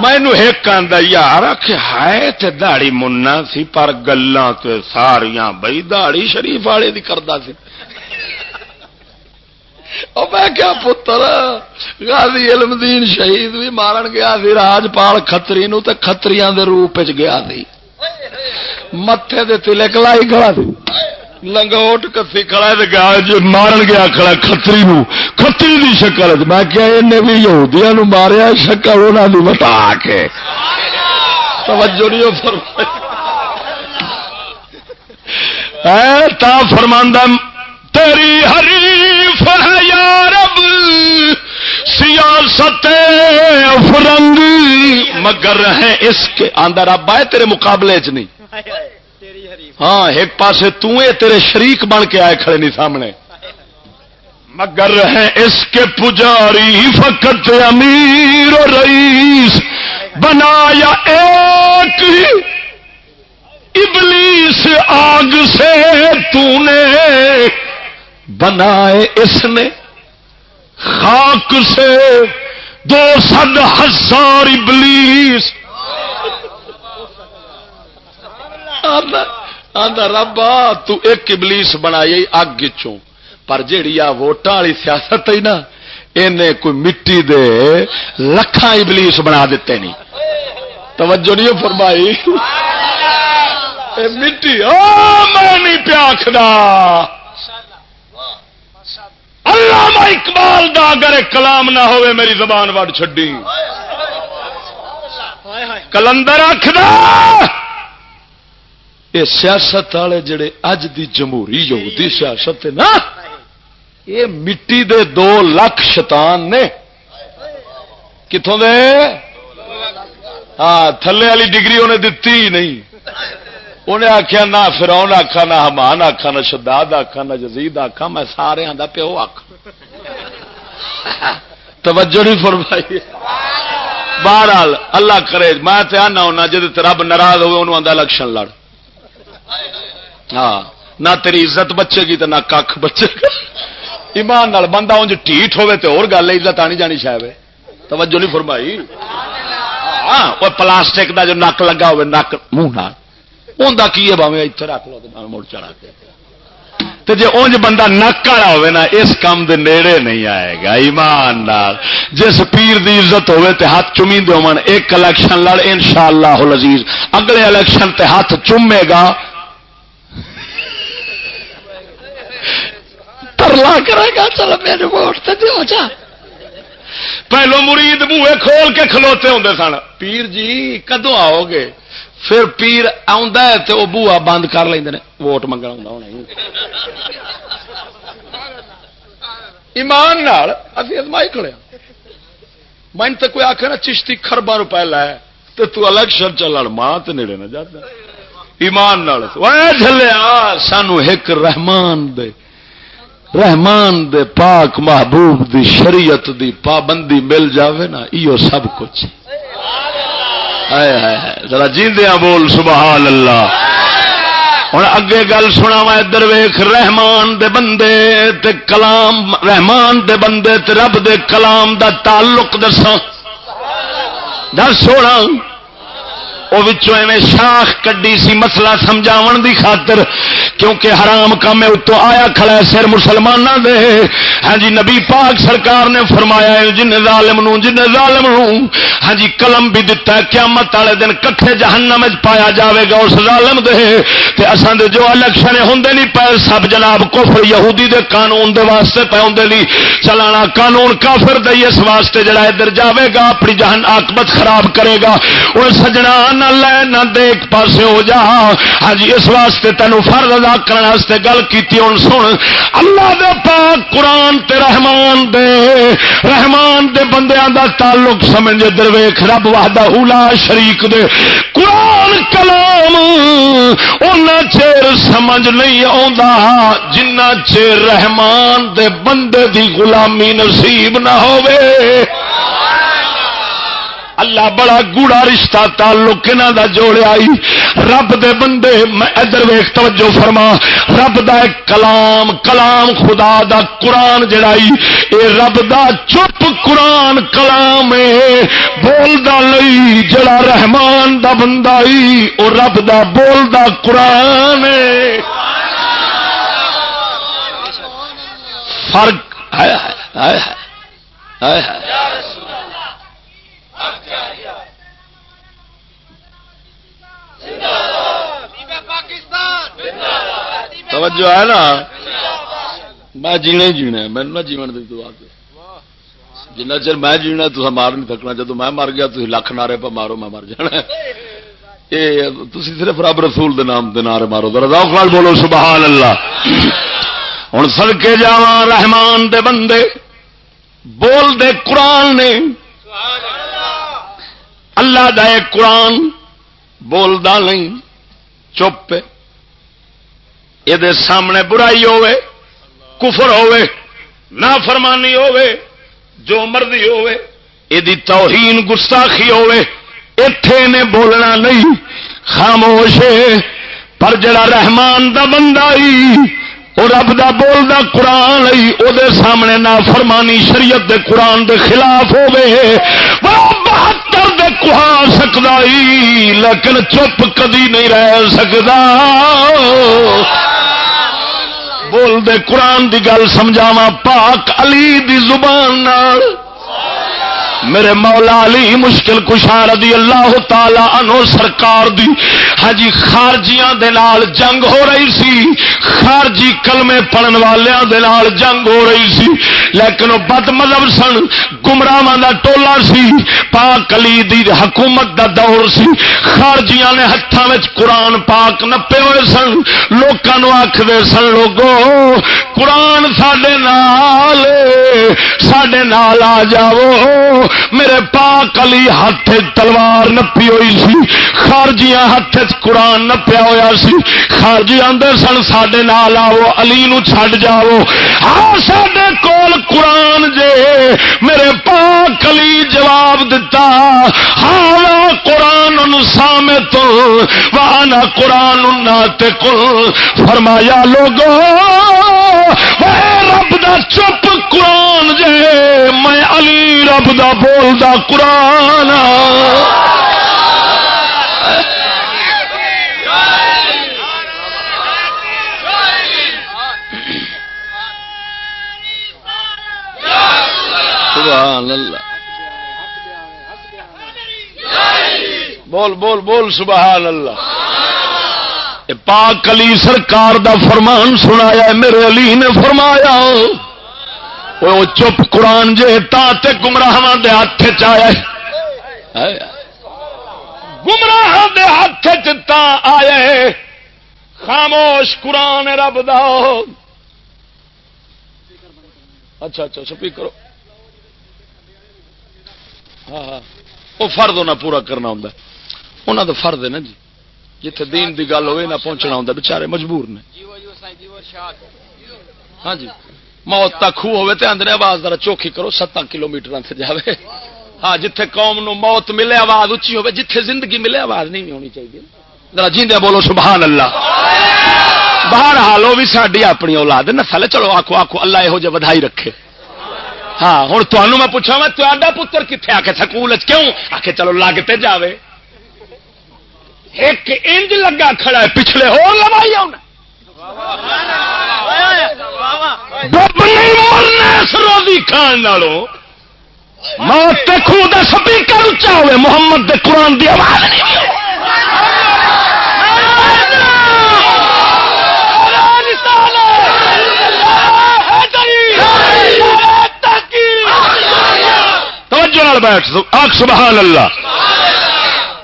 مینو ایک آدھا یار آخ ہے تو دہڑی منا سی، پر گلا تو ساریا بھائی دہڑی شریف والے کی کرتا سی۔ میں کیا پتر، غازی علم دین شہید بھی مارن گیا سی، راجپال کتری نو تے کتریاں دے روپ چ گیا سی۔ متے دے تلک لائی کھڑا سی۔ لنگوٹ کسی کھڑا گیا جو جی مارن گیا، کھڑا کتری نو۔ کتری دی شکل میں کیا انہیں بھی یہودیاں نو ماریا شکل انہوں نے بتا کے۔ توجہ نہیں فرمائی۔ تا فرماندہ تیری حریف ہے یا رب، سیاست افرنگ۔ مگر ہے اس کے اندر رب آئے تیرے مقابلے چ نہیں۔ ہاں ایک پاسے تیرے شریک بن کے آئے کھڑے نہیں سامنے مگر ہے اس کے پجاری فقط امیر و رئیس بنایا ایک ابلیس آگ سے تو نے بنائے اس نے خاک سے دو سد ہزار ابلیس ربا تو ایک ابلیس بنائی اگ چوں پر جیڑی آ ووٹاں والی سیاست ہے نا انہیں کوئی مٹی دے لکھاں ابلیس بنا دیتے نہیں۔ توجہ نہیں فرمائی؟ مٹی میں نہیں پیاکھدا اللہ اقبال دا اگر کلام نہ ہوئے میری زبان وڈ چڈی کلندر آخر یہ سیاست والے جڑے اج دی جمہوری یہودی سیاست نا، یہ مٹی دے دو لاکھ شیطان نے۔ کتوں دے؟ ہاں تھلے والی ڈگری انہیں دتی ہی نہیں۔ انہیں آخیا نہ فراؤن آخا نہ حمان آخا نہ شداد آخا نہ جزید آخا میں سارے آدھا پیو آخ توجہ نہیں فرمائی۔ بہرحال، اللہ کرے، میں آنا ہونا جی رب ناراض ہوئے، انہوں آدھا الیکشن لڑ۔ ہاں نہ تیری عزت بچے گی تو نہ کھ بچے گا ایمان نال بندہ انج ٹھیٹ ہوے تو اور گل عزت آنی جانی شاید توجہ نہیں فرمائی۔ ہاں وہ پلاسٹک دا جو نک لگا ہوئے نک منہ نہ انہیں کی ہے باوے اتنے رکھ لو تے مڑ چڑھا کے۔ تو جی اونج بندہ نک والا ہوئے نا، اس کام دے نیڑے نہیں آئے گا۔ ایمان نال۔ جس پیر دی عزت ہوئے تے ہاتھ چمی دے من ایک الیکشن لڑ ان شاء اللہ عزیز اگلے الیکشن تے ہاتھ چومے گا ترلا کرے گا چلو میرے ووٹ تے دیو جا پہلو مرید منہ کھول کے کھلوتے ہوں سن پیر جی کدو آؤ گے پھر پیر وہ بوا بند کر لیں ووٹ منگا ہونا ایمان ابھی ازمائی کھڑے من تو کوئی آخر نا چشتی خربا روپئے لائے تو تو الیکشن چلن ماں تو نیڑے نہ جاتا ایمان جلیا سانو ایک رحمان دے۔ رحمان دے پاک محبوب دی شریعت دی پابندی مل جاوے نا، ایو سب کچھ۔ ذرا جیندیا بول، سبحان اللہ۔ ہوں اگے گل سنا وا ادھر ویخ رحمان دے بندے تے کلام، رحمان دے بندے تے رب دے کلام دا تعلق دسا دس سونا وہ شاخ کڈی سی مسئلہ سمجھاو دی خاطر، کیونکہ حرام کام اتو آیا کھڑا سر مسلمانوں دے۔ ہاں جی نبی پاک سرکار نے فرمایا جن ظالم نو جن ظالم نو ہاں جی قلم بھی دتا ہے، قیامت والے دن کٹھے جہنم پایا جاوے گا اس ظالم دے۔ تے اساں دے جو الیکشن ہوندے نہیں پے، سب جناب کفر یہودی دے قانون دے واسطے پے ہوندے نہیں۔ چلانا قانون کافر دے، اس واسطے جڑا ادھر جاوے گا، اپنی جہن عاقبت خراب کرے گا۔ او سجنا نہ لے، نہ دیکھ پاسے ہو جا۔ ہاں جی، اس واسطے تینوں فرض ادا کرنے گل کی ہوں سن۔ اللہ دے پاک قرآن تے رحمان دے رحمان دے بندیاں دا تعلق سمجھ درویخ رب وحدہ اولا شریک دے۔ قرآن کلام ان چیر سمجھ نہیں آ جنہ چیر رحمان دے بندے دی غلامی نصیب نہ ہوئے اللہ بڑا گوڑا رشتہ تعلق انہوں دا جوڑے آئی؟ رب دے بندے، میں ادھر ویخ توجہ فرما۔ رب دا کلام کلام خدا دا قرآن جڑائی اے رب دا چپ قرآن کلام بول دا لئی جڑا رحمان دا بندہ او رب دا بول دا قرآن فرق۔ ہے ہے ہے ہے توجہ ہے نا؟ میں جینا ہی جینا میں نہ جیون دی دعا جنہ چر میں جینا تو مار نہیں تھکنا۔ جب میں مر گیا تھی لکھ نعرے پہ مارو، میں مر جانا یہ تھی صرف رب رسول دے نام دے نعرے مارو۔ رضا خال بولو سبحان اللہ ہوں سڑکے جا رحمان دے بندے، بول دے قرآن نے۔ اللہ دا قرآن بولدا نہیں، چپ یہ سامنے برائی ہوے کفر ہوے نہ فرمانی ہوے جو مرضی ہوے یہ توہین گستاخی ہوے اتے نے بولنا نہیں۔ خاموش پر جڑا رحمان دا بندہ وہ رب دا بول دا قرآن او دے سامنے نہ فرمانی شریعت دے قرآن دے خلاف ہوے بہتر دے کہا سکتا لیکن چپ کدی نہیں رہ سکتا بول دے قرآن دی گل سمجھاوا پاک علی دی زبان نال۔ میرے مولا علی مشکل کشار دی اللہ تعالی انو سرکار دی۔ ہاں جی خارجیاں دے نال جنگ ہو رہی سی۔ خارجی کلمے پڑھن والیاں دے نال جنگ ہو رہی سی۔ لیکن وہ بد مذہب سن گمراہ دا ٹولا سی۔ پاک علی دی حکومت دا دور سی۔ خارجیاں نے ہاتھوں میں قرآن پاک نپے ہوئے سن۔ لوگوں آخر سن، لوگو، قرآن سڈے نال سڈے نال آ جاؤ۔ میرے پاک علی ہاتھ تلوار نپی ہوئی سی، خارجیاں ہاتھ قرآن نپیا ہوا سی۔ خارجی آدھے سن سڈے نال آؤ، علی نو چھڈ جاؤ۔ ہاں سڈے کول قرآن جے۔ میرے پاک علی جواب دتا۔ ہاں قرآن سامے تو وانا قرآن کل فرمایا، لوگو رب دا چپ قرآن جے میں علی رب دا بولدا قرآن سبحان اللہ بول بول بول سبحان اللہ پاک علی سرکار دا فرمان سنایا میرے علی نے فرمایا۔ وہ چپ قرآن جے تا تے گمراہ دے ہاتھ چیا گمراہ دے ہاتھ چتا آئے خاموش قرآن رب دا۔ اچھا اچھا, اچھا، سپی کرو۔ ہاں ہاں۔ وہ فرد ہونا پورا کرنا ہوں انہوں کا فرد ہے نا جی۔ جتھے دین دی گل ہوئے نہ پہنچنا ہوں بچارے مجبور نے۔ ہاں جی۔ موت تک خو ہوئے تے اندر آواز، ذرا چوکھی کرو، ستاں کلو میٹر جاوے۔ ہاں جتھے قوم نو موت ملے، آواز اچھی ہوے جتھے زندگی ملے، آواز نہیں ہونی چاہیے۔ ذرا جیندے بولو، سبحان اللہ۔ باہر حال وہ بھی ساری اپنی اولاد نسل چلو آخو آخو اللہ یہو جہ بدائی رکھے۔ ہاں ہوں تمہوں میں پوچھا میں تا پتر کتنے آ کے سکول کیوں؟ آ کے چلو لگتے جاوے۔ ایک انج لگا کھڑا ہے، پچھلے ہو لوائی آنا روزی کھان موت خود سپیکر اچا ہوئے، محمد دے قرآن دی آواز توجہ بیٹھ آخ سبحان اللہ۔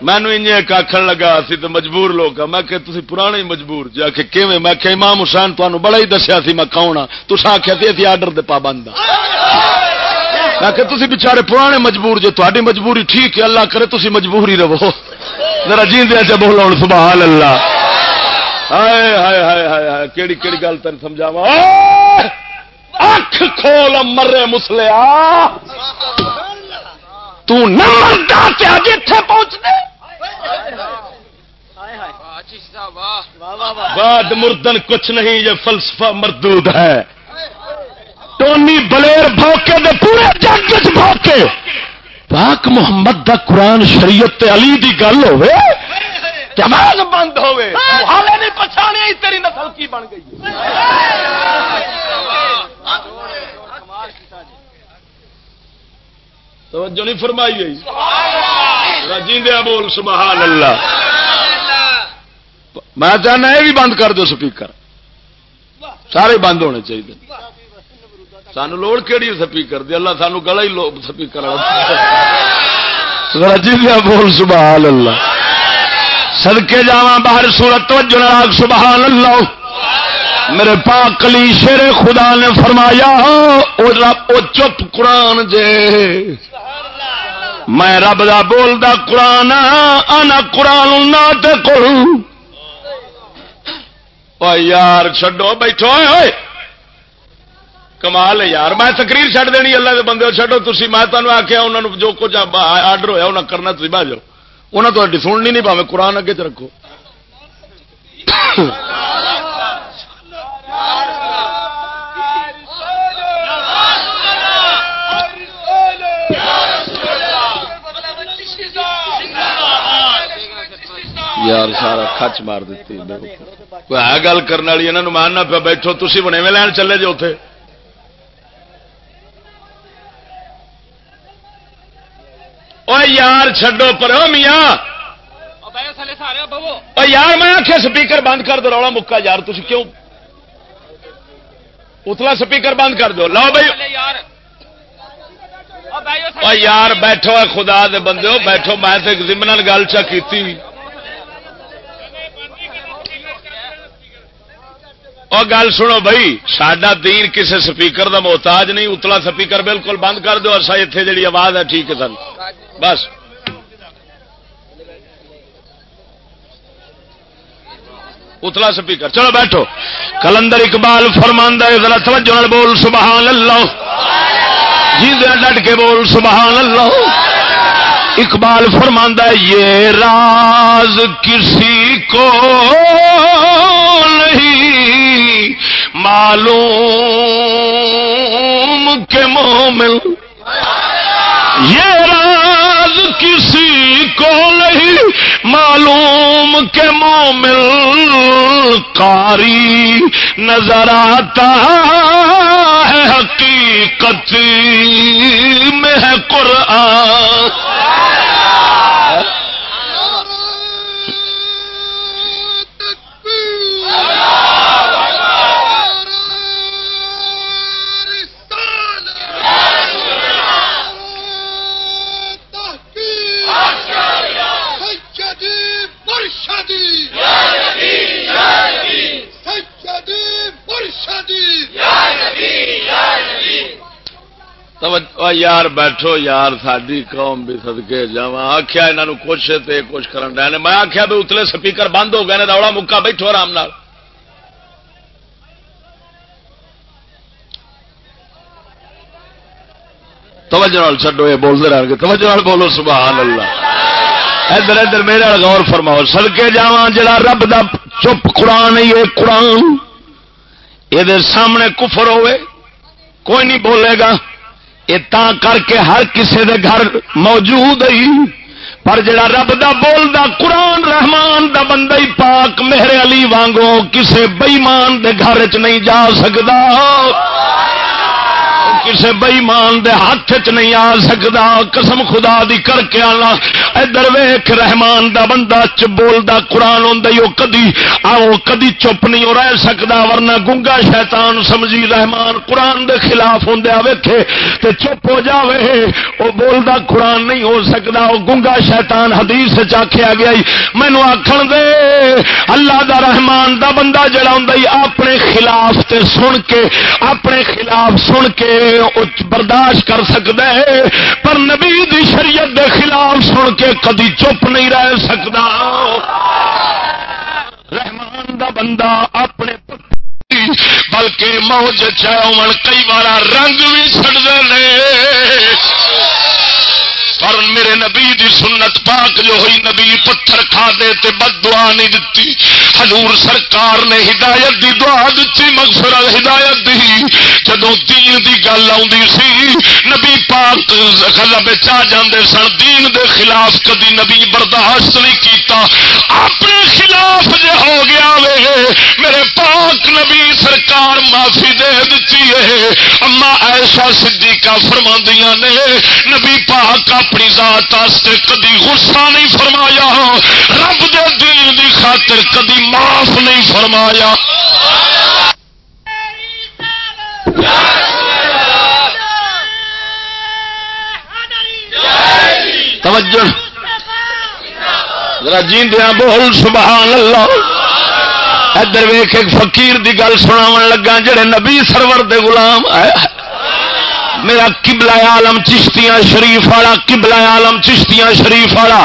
مینو ایک آخر لگا سی تو مجبور لوگ میں کہ تھی پرانے مجبور۔ جا کے کیویں؟ میں کہ امام حسین تمہیں بڑا ہی دسیا سی میں کون ہاں تسا آخیا تھی اسی آرڈر دے پابند میں کہ تھی بچارے پرانے مجبور جی تاری مجبوری ٹھیک ہے اللہ کرے تھی مجبور ہی رہو۔ ذرا جیندیا چ بولو سبحان اللہ۔ ہائے ہائے ہائے ہائے ہائے کیڑی کیڑی گل تین سمجھاوا اکھ کھول مرے مسلیا۔ تو نہ پہنچ دے۔ بعد مردن کچھ نہیں یہ فلسفہ مردود ہے۔ ٹونی بلیر بھوکے دے پورے جگ بھوکے۔ پاک محمد دا قرآن شریعت علی دی گل ہوے جماز بند ہوے حالے نہیں پچھانے تیری نسل کی بن گئی۔ توجہ نہیں فرمائی گئی۔ رجیندیا بول سبحان اللہ۔ میں چاہنا یہ بھی بند کر دو سپیکر۔ سارے بند ہونے چاہیے۔ سانو لوڑ کہڑی سپیکر دی؟ اللہ سانو گلا ہی سپیکر رجیندیا بول سبحان اللہ۔ سدکے جا باہر سورت توجہ سبحان اللہ۔ میرے پاک کلی شیر خدا نے فرمایا، او رب، او چپ قرآن جے میں رب دا بولدا قرآن ہاں، آنا قرآن نہ یار چڈو بیٹھو ہوئے کمال ہے یار، میں تقریر چڈ دینی، اللہ دے بندے چڈو تھی میں تمہیں آخیا انہوں نے جو کچھ آرڈر ہوا انہیں کرنا تھی باجو انہوں نے تو سننی نہیں پاوے قرآن اگے چ رکھو۔ یار سارا کچ مار دیتی کوئی ہے گل کرنے والی یہاں ماننا پہ بیٹھو تھی بنے میں لین چلے جی اتے یار چڈو پر میاں۔ یار میں آخیا سپیکر بند کر دو، رولا مکا یار تھی کیوں؟ اتلا سپیکر بند کر دو۔ لو بھائی۔ یار بیٹھو خدا دے بندے، بیٹھو، میں گل چا کی اور گل سنو بھائی سڈا دین کسی سپیکر دا محتاج نہیں، اتلا سپیکر بالکل بند کر دو اصا اتنے جی آواز ہے ٹھیک ہے سن۔ بس۔ اتلا سپیکر۔ چلو بیٹھو۔ کلندر اقبال فرماندہ ذرا توجہ بول، سبحان اللہ۔ جی ڈٹ کے بول، سبحان اللہ۔ اقبال فرماندہ یہ راز کسی کو نہیں۔ معلوم کے مومن یہ راز کسی کو نہیں، معلوم کے مومل قاری نظر آتا ہے حقیقت میں ہے قرآن۔ یار بیٹھو یار ساری قوم بھی سدکے جا آخیا یہاں کچھ تے کچھ کرن ڈے میں آخیا بھی اتلے سپیکر بند ہو گئے روڑا مکا بیٹھو آرام نال۔ توجہ چڈو یہ بولتے رہ گے۔ توجہ بولو، سبحان اللہ۔ ادھر ادھر میرے غور فرماؤ۔ سڑکے جا جا رب دا چپ قرآن یہ قرآن۔ یہ سامنے کفر ہوئے، کوئی نہیں بولے گا۔ تا کر کے ہر کسے دے گھر موجود ہی۔ پر جڑا رب دا بول دا قرآن رحمان دا بندہ ہی پاک میرے علی وانگو کسے بئیمان دے گھر چ نہیں جا سکتا کسے بئیمان دے ہاتھ چ نہیں آ سکتا قسم خدا دی کر کے آنا۔ ادھر ویخ رحمان دا بندہ چ بولدا قرآن ہوں کدی آؤ کدی چپ نہیں رہ سکتا ورنہ گنگا شیطان سمجھی رحمان قرآن دے خلاف ہوں ویکھے تے چپ ہو جاوے۔ وہ بولدا قرآن نہیں ہو سکتا وہ گنگا شیطان حدیث چاخیا گیا مینو آخر دے، اللہ دا رحمان دا بندہ جڑا ہوں اپنے خلاف تے سن کے، اپنے خلاف سن کے برداشت کر سکتا ہے، پر نبی دی شریعت دے خلاف سن کے کدی چپ نہیں رہ سکتا رحمان دا بندہ اپنے بلکہ موج چاہے کئی بار رنگ بھی سڑ ہیں پر میرے نبی دی سنت پاک جو ہوئی نبی پتھر کھا دے تے بد دعا نہیں دتی۔ حضور سرکار نے ہدایت دی دعا دتی مغفر ہدایت دی۔ جدو دین دی گل آئی سی، نبی پاک غلب چاہ جاندے سن۔ دین دے خلاف کدی نبی برداشت نہیں کیتا۔ اپنے خلاف جے ہو گیا وے، میرے پاک نبی سرکار معافی دے دیتی ہے۔ اما ایسا صدیقہ فرماندیاں نے، نبی پاک اپنی ذات آستے کدی غصہ نہیں فرمایا، رب دے دین دی خاطر کدی معاف نہیں فرمایا۔ توجہ۔ ذرا جیندیا بول سبحان اللہ ادھر ویخ ایک فقیر دی گل سنا لگا، جڑے نبی سرور دے غلام آیا میرا کبلا عالم چشتیاں شریف والا کبلا عالم چشتیاں شریف والا۔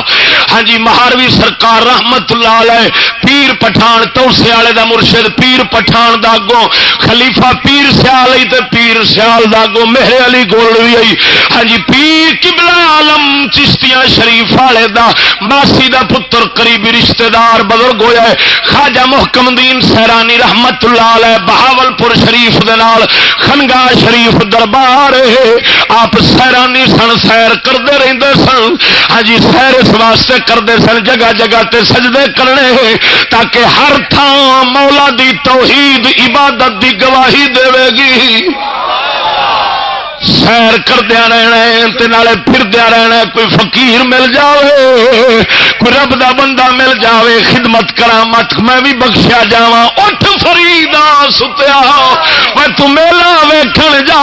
ہاں جی مہاروی سرکار رحمت اللہ علیہ، پیر پٹھان توسے والے دا مرشد، پیر پٹھان داگو خلیفہ پیر سیال آئی تے پیر سیال داگو میرے علی گول بھی آئی۔ ہاں جی پیر کبلا عالم چشتیاں شریف والے دا، ماسی دا پتر قریبی رشتہ دار بزرگ ہویا ہے۔ خواجہ محکم دین سیرانی رحمت اللہ علیہ بہاول پور شریف دے نال، خنگا شریف دربار آپ سیرانی سن، سیر کرتے رہتے سن۔ ہاں جی، سیر اس واسطے کرتے سن، جگہ جگہ تے سجدے کرنے تاکہ ہر تھان مولا دی توحید، عبادت دی گواہی دے گی۔ سیر کردیا رہنا ہے پھردیا رہنا ہے کوئی فقیر مل جاوے کوئی رب دا بندہ مل جاوے خدمت کرا مت میں بھی بخشیا جا اٹھ فریدا ستیا میں تو میلا ویکھن جا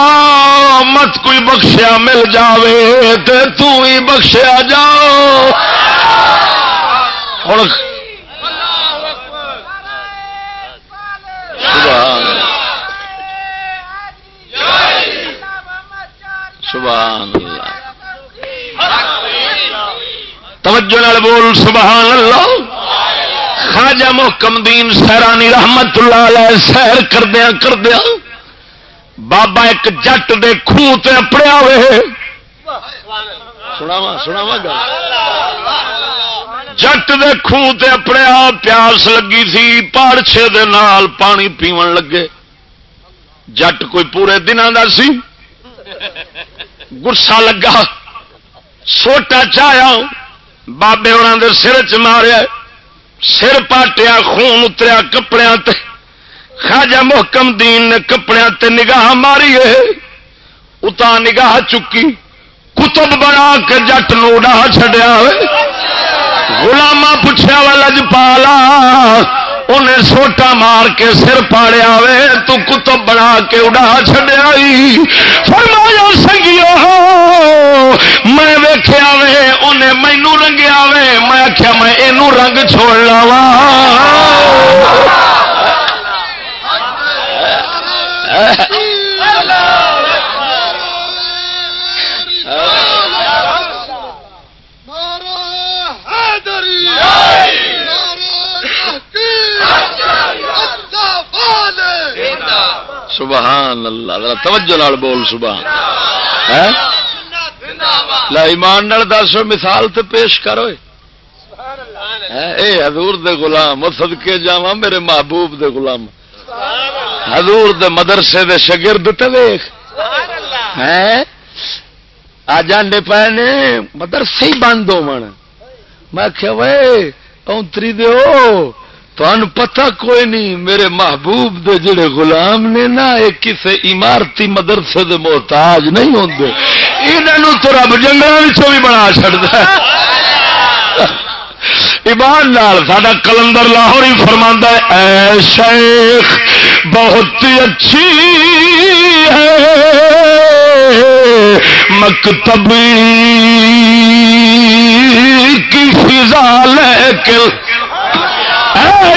مت کوئی بخشیا مل جاوے تے تو ہی بخشیا جا ہوں سبحان اللہ۔ توجہ نال بول سبحان اللہ۔ خواجہ محکم دین سیرانی رحمت اللہ علیہ سیر کردیا کردیا بابا ایک جٹ دے خوہ تے اپڑیا ہوئے۔ سناوا سناوا گا جٹ دے خوہ تے اپڑیا، پیاس لگی تھی پاڑچے دے نال پانی پیون لگے۔ جٹ کوئی پورے دنوں کا سی؟ گسا لگا، سوٹا چایا، بابے انہوں سر چ ماریا، سر پاٹیا، خون اتریا کپڑے خاجا محکم دین نے کپڑے نگاہ ماری ہے۔ اتا نگاہ چکی، کتب بنا کے جٹ نوڈا چڈیا گلاما پوچھا والا جالا انہیں سوٹا مار کے سر پاڑیا وے، تو کتب بنا کے اڑا چڈیا فرمایا، سنگیو، میں ویخیا وے، انہیں مینو رنگیا وے۔ میں آخیا میں یہ رنگ چھوڑ لوا سبحان اللہ توجہ لال بول سبحان لا ایمان دسو مثال تو پیش کرو اے حضور دے غلام صدقے جاوا میرے محبوب دے غلام۔ حضور دے مدرسے دے شگرد تے آ جانے پے نے مدرسے ہی بند ہو میں کیا وے اونتری دو تمہیں پتہ کوئی نہیں، میرے محبوب دے جڑے غلام نے نا یہ کسی عمارتی مدرسے دے محتاج نہیں ہوتے یہ تو رب جنگل بھی بنا چڑتا ایمان لال ساڈا کلندر لاہور ہی فرما اے شیخ، بہت اچھی ہے۔ مکتبی کی فضا لیکن اے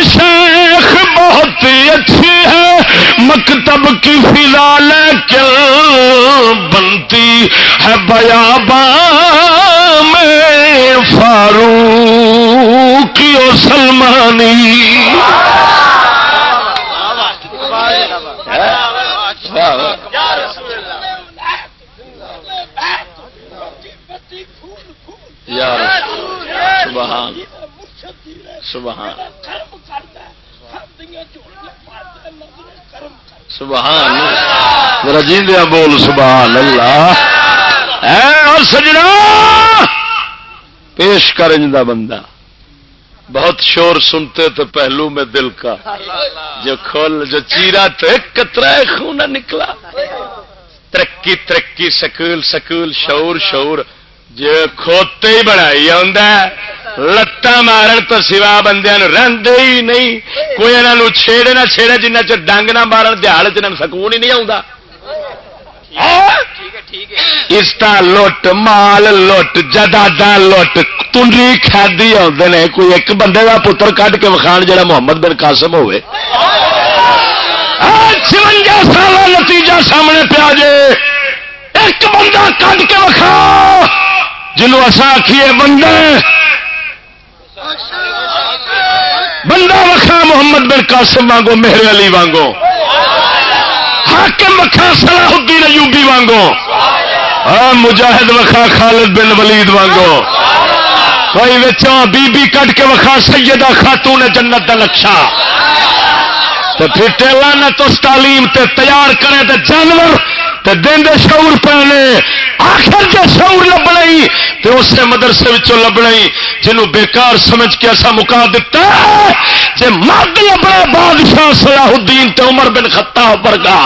شیخ، بہت اچھی ہے۔ مکتب کی فضا لیکن بنتی ہے بیاباں میں فاروق و سلمانی۔ یار سبحان سبحان۔ سبحان رجیندیا بول سبحان اللہ۔ اور سجنا۔ پیش کر بندہ۔ بہت شور سنتے تو پہلو میں دل کا۔ جو کھول، جو چیرا تو ایک کترا خون نکلا۔ ترقی ترقی سکول سکول، شعور شعور۔ جو کھوتے ہی بنائی لتان مارن تو سوا بندے رنگ ہی نہیں کوئی یہاں چھیڑے نہ چھیڑے جنہ چر ڈنگ نہ مارن دیہڑ چ سکون ہی نہیں آتا استا لٹ مال لٹ جدادا لٹ تنری کھادی آتے ہیں کوئی ایک بندے کا پتر کھ کے وکھان جا محمد بن قاسم ہوئے چونجا سال نتیجہ سامنے پیا جے ایک بندہ کھ کے وکھا جنوب اصا آخیے بندہ بندہ وکھا محمد بن قاسم وانگو میرے علی وانگو، حاکم وکھا صلاح الدین ایوبی وانگو مجاہد وکھا خالد بن ولید وانگو کوئی بچوں بی بی کٹ کے وکھا سیدہ خاتون جنت کا نقشہ۔ پھر ٹیلا تو تعلیم تے تیار کرے تے جانور تے دین دے شعور پہنے آخر جو شعور لبنا تو اسے مدرسے وچوں لبنا جنوں بیکار سمجھ کے ایسا مکا دیتا ہے، جے مرد لبنا بادشاہ صلاح الدین تے عمر بن خطاب ورگا۔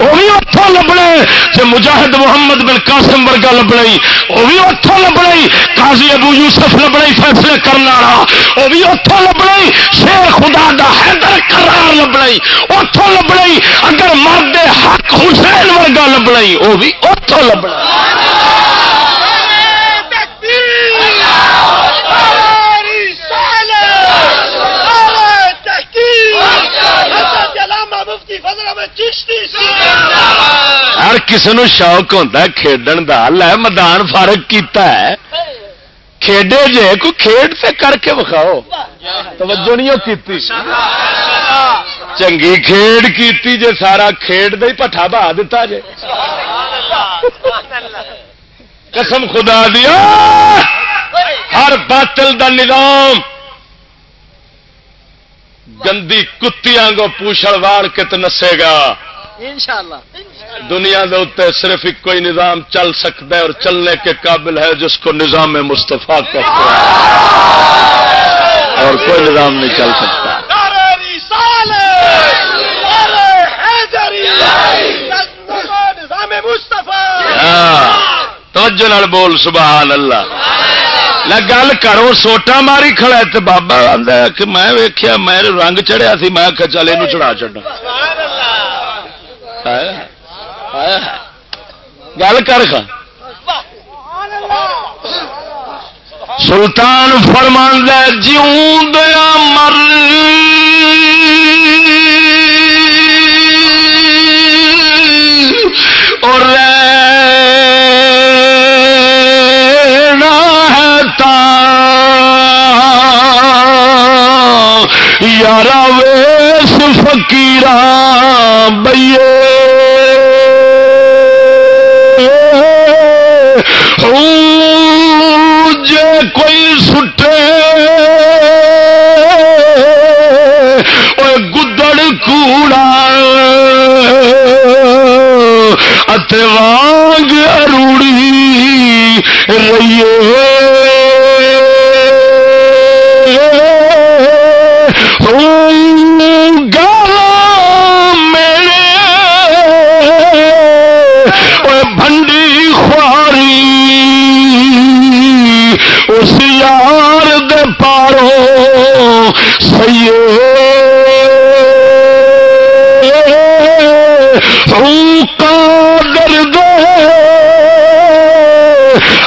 وہ بھی اتوں لبنا جے مجاہد محمد بن قاسم ورگا لبنا وہ بھی اتوں لبنا قاضی ابو یوسف لبنا فیصلے کرنا وہ بھی اتوں لبنا شیر خدا دا حیدر قرار لبنا اتوں لبنا اگر مرد حق حسین ورگا لبنا وہ بھی اتوں لبنا ہر کسی نو شوق ہوتا کھیڈن کا لے میدان فارغ کیتا ہے۔ کھیڈے جے کو کھیڈ سے کر کے بکھاؤ توجہ نہیں کی چنگی کھیڈ کیتی جے، سارا کھیڈ دے پٹھا بہا دیتا جے۔ قسم خدا دیا ہر باطل دا نظام۔ گندی کتی آنگو پوچھڑ واڑ کے تو نسے گا۔ دنیا دے اتنے صرف ایک کوئی نظام چل سکتا ہے اور چلنے کے قابل ہے جس کو نظام مستفا کہتے ہیں۔ اور کوئی نظام نہیں چل سکتا۔ ہاں، توجہ بول سبحان اللہ۔ گل کرو سوٹا ماری کھڑا تو بابا آتا کہ میں ویخیا میں رنگ چڑھیا سی میں چل یہ چڑھا چڑھا گل کر سلطان فرمان جیوں دیا مر اور یارا ویس فکیر بئیے۔ کوئی سٹے گدڑ کوڑا۔ وانگ اروڑی رہیے سیے قادر دے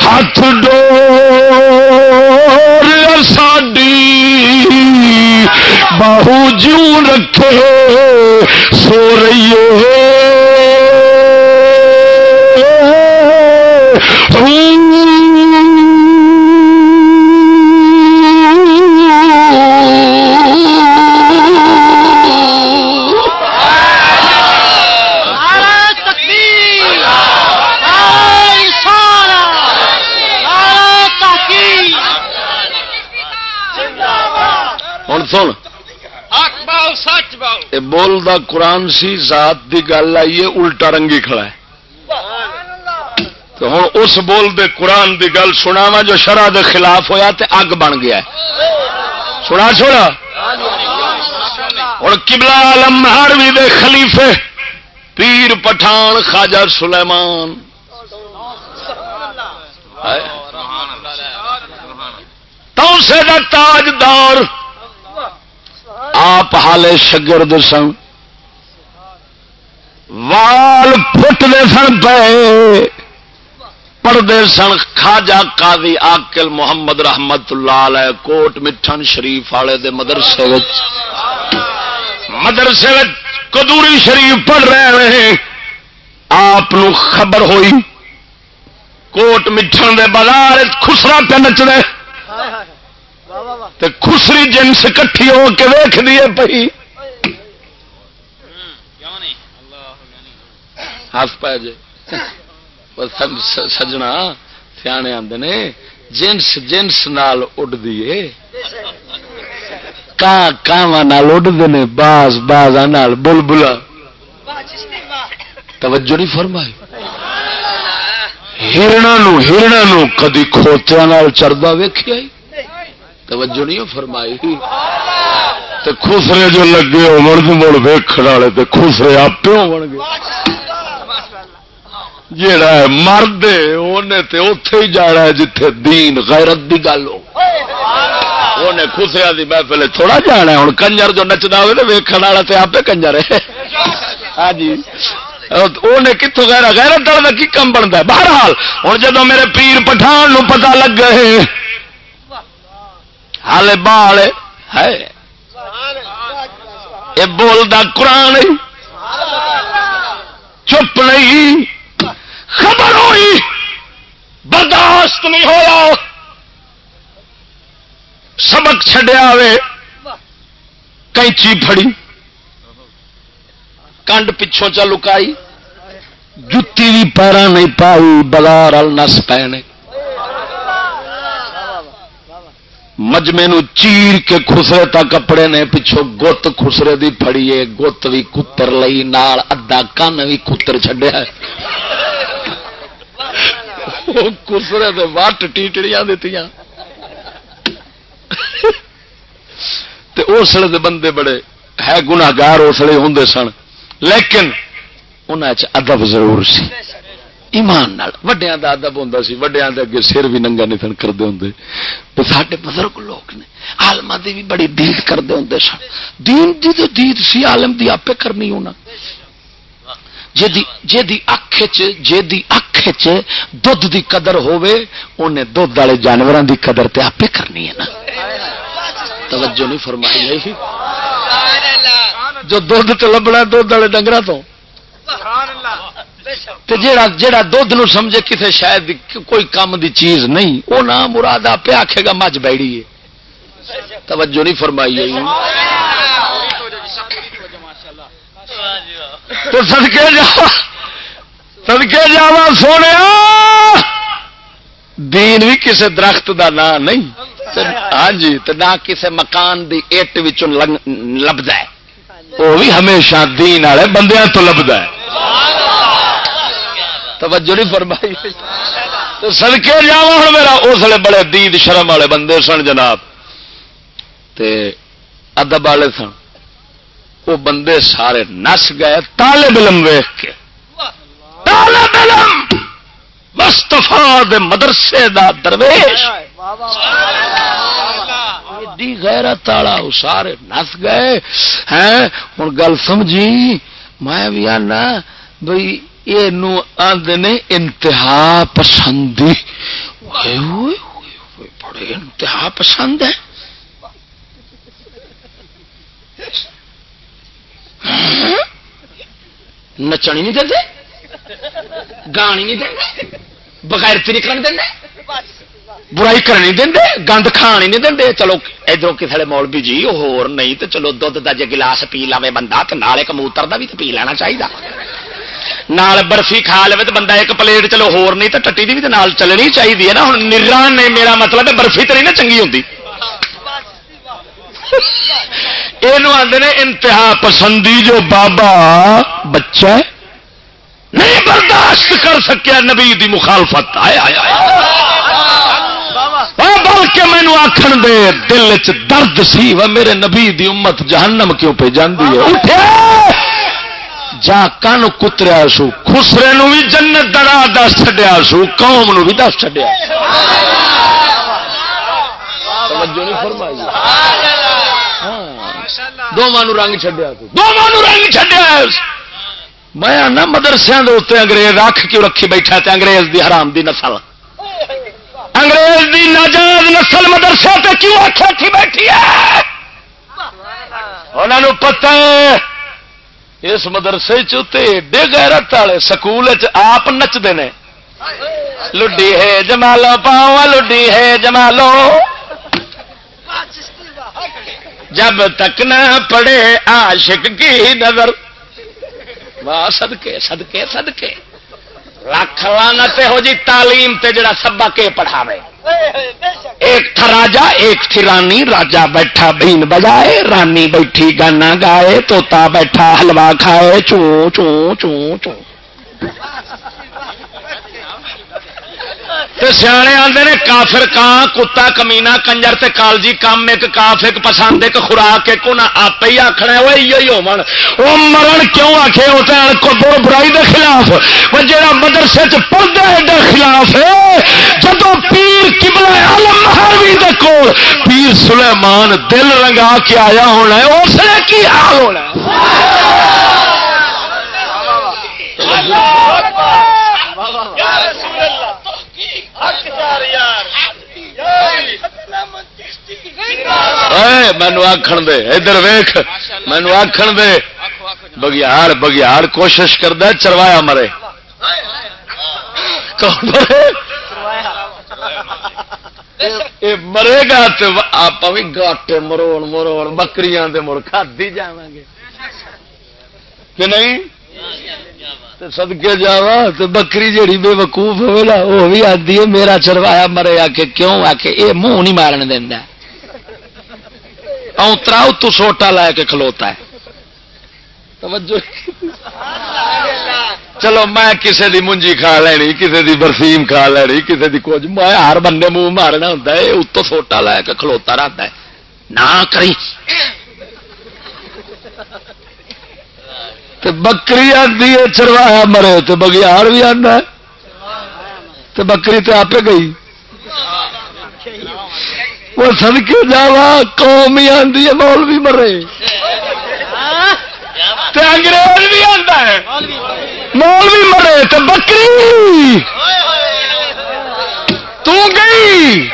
ہاتھ ڈور ساڈی بہو جوں رکھے سو رہی ہے۔ بولتا قرآن سی ذات دی گل آئیے الٹا رنگی کھڑا ہے۔ تو ہوں اس بول دے قرآن دی گل سنا وا جو شرح دے خلاف ہویا تے اگ بن گیا ہے۔ سنا چھوڑا؟ ہوں کبلا عالم ہاروی دے خلیفے پیر پٹھان خواجہ سلیمان۔ تو سے تاجدار آپ حالے شگرد سن۔ وال پھٹتے سن پے۔ پڑھتے سن خاجا قاضی آکل محمد رحمت اللہ علیہ کوٹ مٹھن شریف والے دے مدرسے مدرسے کدوری شریف پڑھ رہے رہے آپ خبر ہوئی۔ کوٹ مٹھن دے بازار خسرا پہ نچ رہے خسری جنس کٹھی ہو کے ویخ دیے پی ہس پہ جی سجنا سیانے آدھے نے۔ جنس جنس نال اڈ دیے اڈتے ہیں باز باز بل بلا توجہ نہیں فرمائی۔ ہرنا ہرنا کدی کھوتیا چردا ویخیا توجہ نہیں فرمائی۔ تے خسرے جو لگے ہو مرد مڑ ویکن والے تے خسرے آپ ہو جڑا ہے مرد تے اتے ہی جانا ہے جتھے دین غیرت دی گل ہو۔ انہیں خسریا دی محفل تھوڑا جانا ہے۔ ہوں کنجر جو نچتا ہوئے تو ویکن والا تے آپ کنجر ہے۔ ہاں جی۔ انہیں کتوں غیر غیرت والا کی کم بنتا ہے؟ بہرحال ہوں جدو میرے پیر پٹھان پتا لگ گئے ہال بال ہے؟ یہ بولتا قرآن چپ نہیں۔ خبر ہوئی۔ برداشت نہیں ہوا سبق چڈیا کینچی فڑی کنڈ پچھوں چ لکائی۔ جتی بھی پیرا نہیں پائی بلار نس پینے۔ مجمے نو چیر کے خسرے تا کپڑے نے پچھو گت خسرے دی فڑیے گت بھی کتر لئی، نال ادا کن بھی کتر چڈیا خسرے دے وٹ ٹیٹڑیاں دیتی اسلے دے بندے بڑے ہے گناگار اسلے ہوں سن۔ لیکن انہیں ادب ضرور سی۔ ایمان وڈیا کا ادب ہوں سی وڈیا کے اگے سر بھی ننگا نہیں کرتے ہوں تو سارے بزرگ لوگ نے آلما کی بھی بڑی دید کرتے ہوں سن۔ دین دی تو دید سی آلم دی آپ کرنی ہونا۔ جی اک جی اک دھد دی قدر ہوے انہیں دھد والے جانوروں دی قدر تے آپ کرنی ہے نا۔ توجہ نہیں فرمائی جو دھد تو لبنا دھد والے ڈنگر تو۔ تے جیڑا جیڑا دھد نو سمجھے کسی شاید کوئی کام دی چیز نہیں وہ نہ مراد آپ آخے گا مجھ بیڑی ہے۔ توجہ نہیں فرمائی ہے تو سدکے جا سدکے جا سونے۔ دین بھی کسی درخت دا نام نہیں ہاں جی تو نہ کسی مکان دی اٹ لبدا ہے۔ وہ بھی ہمیشہ دین والے بندیاں تو لبدا ہے۔ توجہ نہیں فرمائی۔ تو سڑکے جا ہوں میرا، اس لیے بڑے دید شرم والے بندے سن جناب۔ تے ادب والے سن۔ وہ بندے سارے نس گئے تالے بلم ویخ کے۔ تالے بلم مستفا مدرسے دا درویش۔ غیرت والا سارے نس گئے۔ ہیں ہوں گل سمجھی۔ میں بھی آنا بھائی یہ آدھے نے انتہا پسندی بڑے انتہا پسند ہے ہاں؟ نچنی نہیں دے گانی نہیں دے بغیر تری دیں برائی کرنی دیں گند کھانی نہیں دیں چلو ادھر کسی مول جی ہور نہیں، تو چلو دھد کا جی گلاس پی لے بندہ تو نالے کبوتر کا بھی تو پی لینا چاہیے نال برفی کھا لے تو بندہ ایک پلیٹ چلو ہور نہیں تو ٹٹی کی بھی نال چلنی چاہیے نا ہوں نران نے میرا مطلب ہے برفی تو نہیں نا چنگی ہوتی یہ آدھے انتہا پسندی جو بابا بچہ نہیں برداشت کر سکیا نبی دی مخالفت آیا بلکہ مینو آخر دے دل چ درد سی و میرے نبی دی امت جہنم کیوں پہ جاندی ہے اٹھے جا کن کتریا سو، خسرے نو بھی جنت درا دس چڈیا سو، قوم نو بھی دس چڈیا ہاں، دونوں رنگ چڈیا دونوں رنگ چڈیا میں آنا مدرسے کے انگریز رکھ کیوں رکھی بیٹھا تے انگریز دی حرام دی نسل؟ انگریز دی ناجائز نسل مدرسے تے کیوں رکھی بیٹھی ہے؟ انہوں پتہ اس مدرسے چیڈے گیرت والے سکول آپ نچتے ہیں لڈی ہے جمالو پاؤ لڈی ہے جمالو۔ جب تک نہ پڑے عاشق کی نظر۔ واہ سدکے سدکے سدکے لکھ لانا ہو جی تعلیم تے جڑا سبا کے پڑھاوے۔ ایک تھا راجا، ایک تھی رانی۔ راجا بیٹھا بین بجائے، رانی بیٹھی گانا گائے، توتا بیٹھا حلوا کھائے، چوں چوں چوں چوں۔ سیانے آتے نے کافر کان کتا کمینا کنجر تے کالجی کام ایک کاف، ایک پسند، ایک خوراک، ایک انہیں آپ ہی آخنا وہ یہ ہو مرن کیوں آخے وہ تو بڑ برائی دے خلاف۔ وہ جہاں مدرسے پڑھتا ہے خلاف ہے۔ جب پیر کبلا علم ہروی دے کول، پیر سلیمان دل رنگا کے آیا ہونا ہے، اس نے کی حال ہونا ہے؟ مینو آخر دے، ادھر ویخ مینو آخر دے۔ بگیار بگیار کوشش کرتا چروایا مرے۔ مرے؟ گا تو آپ بھی گاٹ مروڑ مروڑ، بکریاں مڑ کھدی جا گے۔ کہ نہیں؟ سدکے جا تو بکری جیڑی بے وقوف ہوگا وہ بھی آدھی ہے، میرا چروایا مرے آ کے کیوں؟ آ کے یہ منہ نہیں مارن دینا اوترا اتو سوٹا لا کے کھلوتا ہے۔ توجہ۔ چلو میں کسے دی منجی کھا لینی، کسے دی برفیم کھا لینی، کسے دی کچھ۔ میں ہر بندے منہ مارنا ہوں اتو سوٹا لا کے کھلوتا رہتا ہے۔ نہ کری۔ بکری آدھی ہے چروایا مرے تو بگیار بھی آنا تو بکری تو آپ گئی۔ وہ سڑکے جاوا، قوم ہی آدھی ہے مول بھی مرے انگریز بھی آتا ہے۔ مول بھی مرے تو بکری۔ تو گئی۔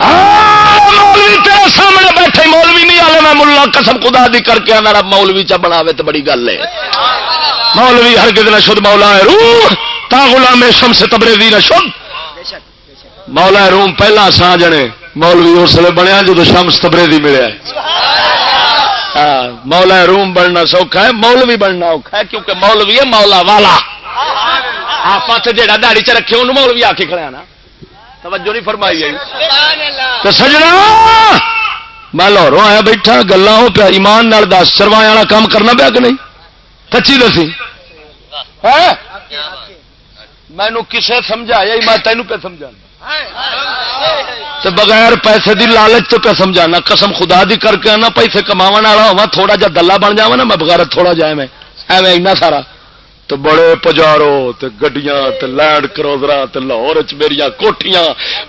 ہاں، مولوی تیرے سامنے بیٹھے، مولوی نہیں آلے، میں ملا قسم خدا دی کر کے میرا مولوی چا بناوے تو بڑی گل ہے۔ مولوی ہر کسی شد، مولا ہے روح، تا غلام شمس تبریزی نہ شد۔ مولا روم پہلا سا جنے، مولوی اس لیے بنیا جب شمس تبریزی ملیا۔ مولا روم بننا سوکھا ہے، مولوی بننا اوکھا ہے، کیونکہ مولوی ہے مولا والا۔ آپ جہاں دہڑی چ رکھے انہوں مول بھی آ کے کھڑا نا توجہ نہیں فرمائی تو سجنا، میں لاہوروں آیا بیٹھا گلا ہو پیا، ایمان نال دس سروایا والا کام کرنا پیا کہ نہیں؟ کچی دسی؟ ہاں؟ مینو کسے سمجھایا میں تینوں پہ سمجھا بغیر پیسے دی لالچ تو پہ سمجھانا، قسم خدا دی کر کے آنا، پیسے کما والا ہوا تھوڑا جا دلہ بن جا نا، میں بغیر تھوڑا جا میں ایویں اینا سارا۔ تو بڑے پجارو تے گڈیاں تے لینڈ کروزرا تے لاہور چ میری کوٹیاں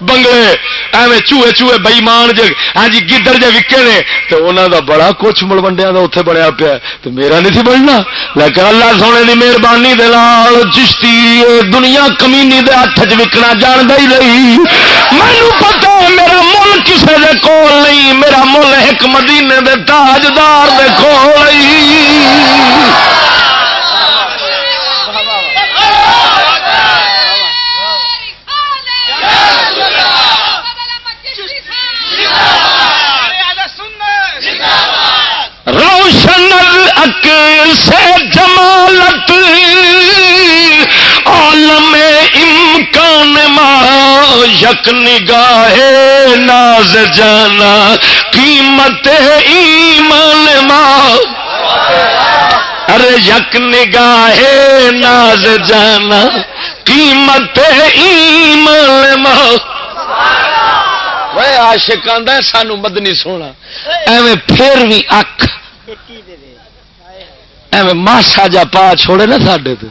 بنگلے، ایویں چوہے چوہے بئیمان جے ہاں جی گدڑ جے وکے نے، تے انہاں دا بڑا کچھ ملوڈیاں دا اوتھے بنیا پیا تے میرا نہیں سی بننا۔ لیکن اللہ سونے دی مہربانی دے نال چشتی دنیا کمینی دے ہاتھ وچ وکنا جان ہی نہیں۔ مینوں پتہ میرا مل کسے دے کول نہیں، میرا مل ایک مدینے دے تاجدار دے کول نہیں۔ اک سے جمالت، عالم امکان ما، یک نگاہ ناز جانا، قیمت ایمان ما۔ ارے یک نگاہ ناز جانا، قیمت ایمان ما۔ آشک آدھا سانو مدنی سونا۔ ایویں پھر بھی اک ایویں ماسا جا پا چھوڑے نا سڈے تو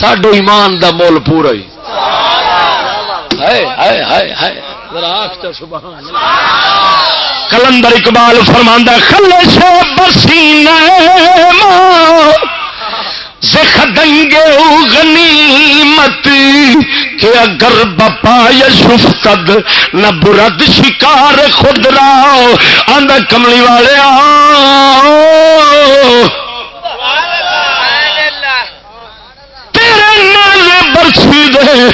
سڈو ایمان دا مول پورا ہی۔ کلندر اقبال فرماندہ خلش بسی خدنگے غنیمت کہ اگر بپا یشفتد نہ برد شکار خود راؤ۔ آدھا کملی والے تیرے نیلے برچھی دے،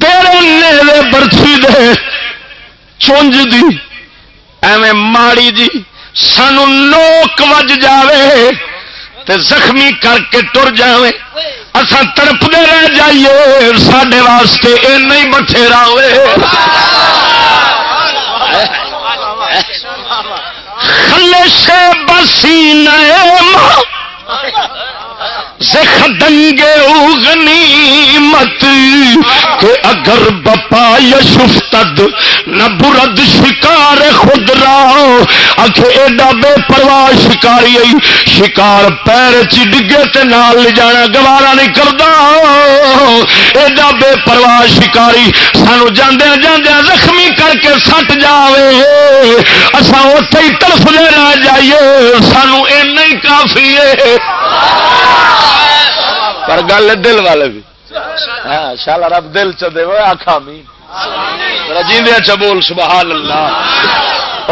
تیرے نیلے برچھی دے، چونج دی، ایویں ماڑی جی سانو نوک وج جاوے تے زخمی کر کے تر جائے اصا تڑپتے رہ جائیے سڈے واسطے یہ نہیں بٹھیرا ہوئے۔ خلش بسی نئے ماں دنگے غنیمت کہ اگر بپا یشفتد نہ برد شکار خود راؤ اکھے ایڈا بے پرواہ شکاری آئی، شکار پیر چ ڈگے تے نال لے جانا، گوارا نہیں کردا ایڈا بے پرواہ شکاری، سانو جاندے جاندے زخمی کر کے سٹ جاوے۔ اساں اوتھے ہی تڑف دے رہ جائیے، سانو اے نہیں کافی ہے۔ پر گل دل والے بھی ہاں شالا رب دل چ دے آخا می جیندیا چ بول سبحان اللہ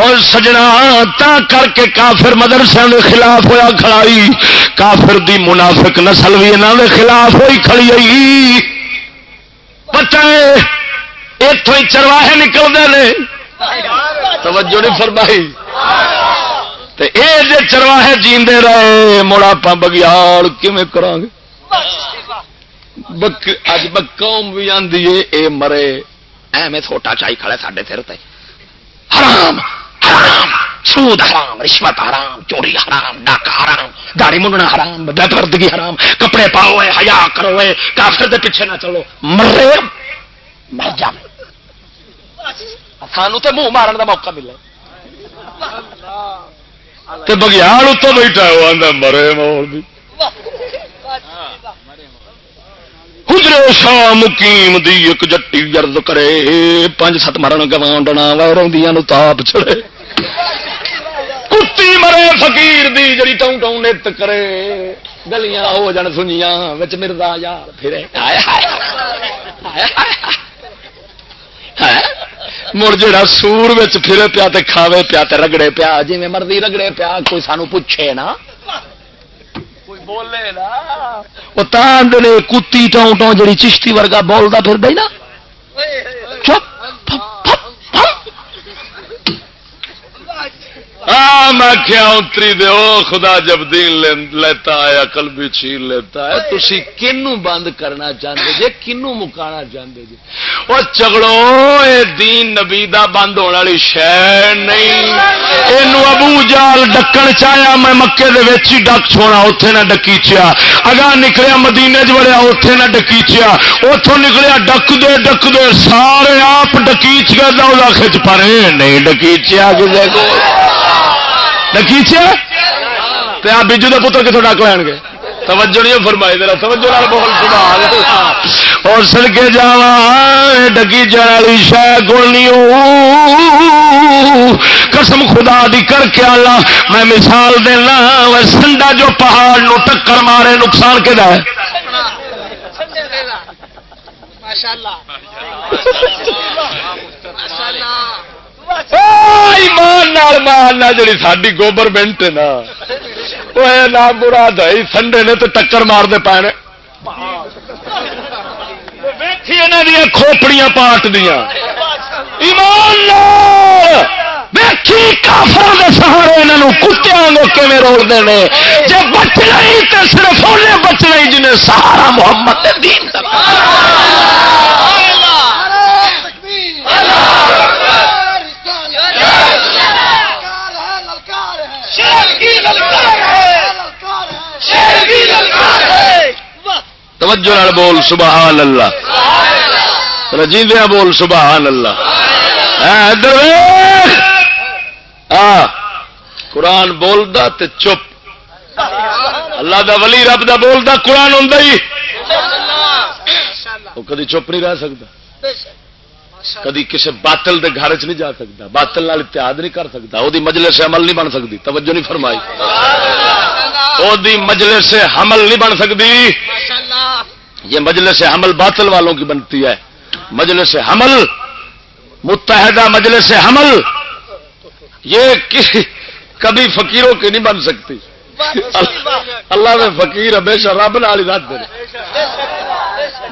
اور سجنا تا کر کے کافر مدرسے کے خلاف ہوا کھڑائی کافر دی منافق نسل بھی یہاں کے خلاف ہوئی کھڑی آئی پتہ ہے اتوں ہی چرواہے نکلتے ہیں توجہ نہیں فرمائی۔ یہ چرواہے جیندے رہے مڑا پا بگیال کیون کرا گے اج قوم بھی آدھی ہے اے مرے، ایویں چھوٹا چائی کھڑے سارے سر تے۔ حرام حرام، سود حرام، رشوت حرام، چوری حرام ڈاکا حرام داڑی منڈنا حرام بردگی حرام، کپڑے پاؤ ہیا کرو کافر دے پیچھے نہ چلو۔ مرے، مر جا۔ سانو تو منہ مارن دا موقع ملے۔ بگیال اتو بیٹھا ہوا مرے مول بھی حجرے شاہ مقیم دی، ایک جٹی جرد کرے پانچ سات مرن گوانڈنا ویروں نو تاپ چڑے کتی مرے فقیر دی، جڑی ٹاؤں ٹاؤں نت کرے۔ گلیاں ہو جان سنیاں، وچ مردا یار پھرے۔ آیا آیا آیا آیا مڑ جڑا سور پھرے پیا تے کھاوے پیا تے رگڑے پیا جی مرضی رگڑے پیا کوئی سانو پوچھے نا۔ بولے نا۔ وہ تاندنے کتی ٹاؤں ٹاؤں جڑی چشتی ورگا بولتا پھر دے نا۔ چپ میں کیا اتری دے او خدا جب دین لیتا ہے عقل بھی چھین لیتا ہے تسی کنو بند کرنا چاہتے جے کنو مکانا چاہتے جی وہ چگڑو اے دین نبی دا بند ہونے والی شہ نہیں۔ یہ ابو جال ڈکن چاہیا میں مکے دے وچ ہی ڈک چھوڑا، اوتھے نہ ڈکیچیا اگا نکلیا مدینے چ وڑیا، اوتھے نہ ڈکیچیا اوتھوں نکلیا، ڈک دے ڈک دے، سارے آپ ڈکیچ گئے دا کھچ پڑے نہیں ڈکیچیا کسی کو ڈکیچیا آپ بجو پتر کتوں ڈک لین گے توجہ نہیں فرمائی دے توجہ نال بول سبحان اللہ۔ اور سن کے جاوا ڈگی شہ گولنی قسم خدا دی کر کے اللہ میں مثال دینا سنڈا جو پہاڑ نو ٹکر مارے نقصان کے ہے؟ ایمان جی ساری گورنمنٹ نا۔ وہ مراد ہے سنڈے نے تو ٹکر مار دے پائے دیا کھوپڑیاں پاٹ دیا ایمان کافر سہارے یہاں کتیا کھے روڑتے ہیں جی بچنا ہی تو صرف انہیں بچنا ہی جنہیں سہارا محمد دین تک توجہ نال بول سبحان اللہ. رجیدیا بول سبحان اللہ. قرآن بولدا تے چپ. اللہ دا ولی رب دا بولدا قرآن ہوں وہ کدی چپ نہیں رہ سکتا. کدی کسی باطل دے گھر چ نہیں جا سکتا باطل نال اتحاد نہیں کر سکتا وہ مجلے سے عمل نہیں بن سکتی توجہ نہیں فرمائی۔ وہ مجلے سے حمل نہیں بن سکتی۔ یہ مجلس حمل باطل والوں کی بنتی ہے۔ مجلس حمل متحدہ مجلس حمل یہ کبھی فقیروں کی نہیں بن سکتی۔ اللہ میں فقیر ہمیشہ رب نال رات دے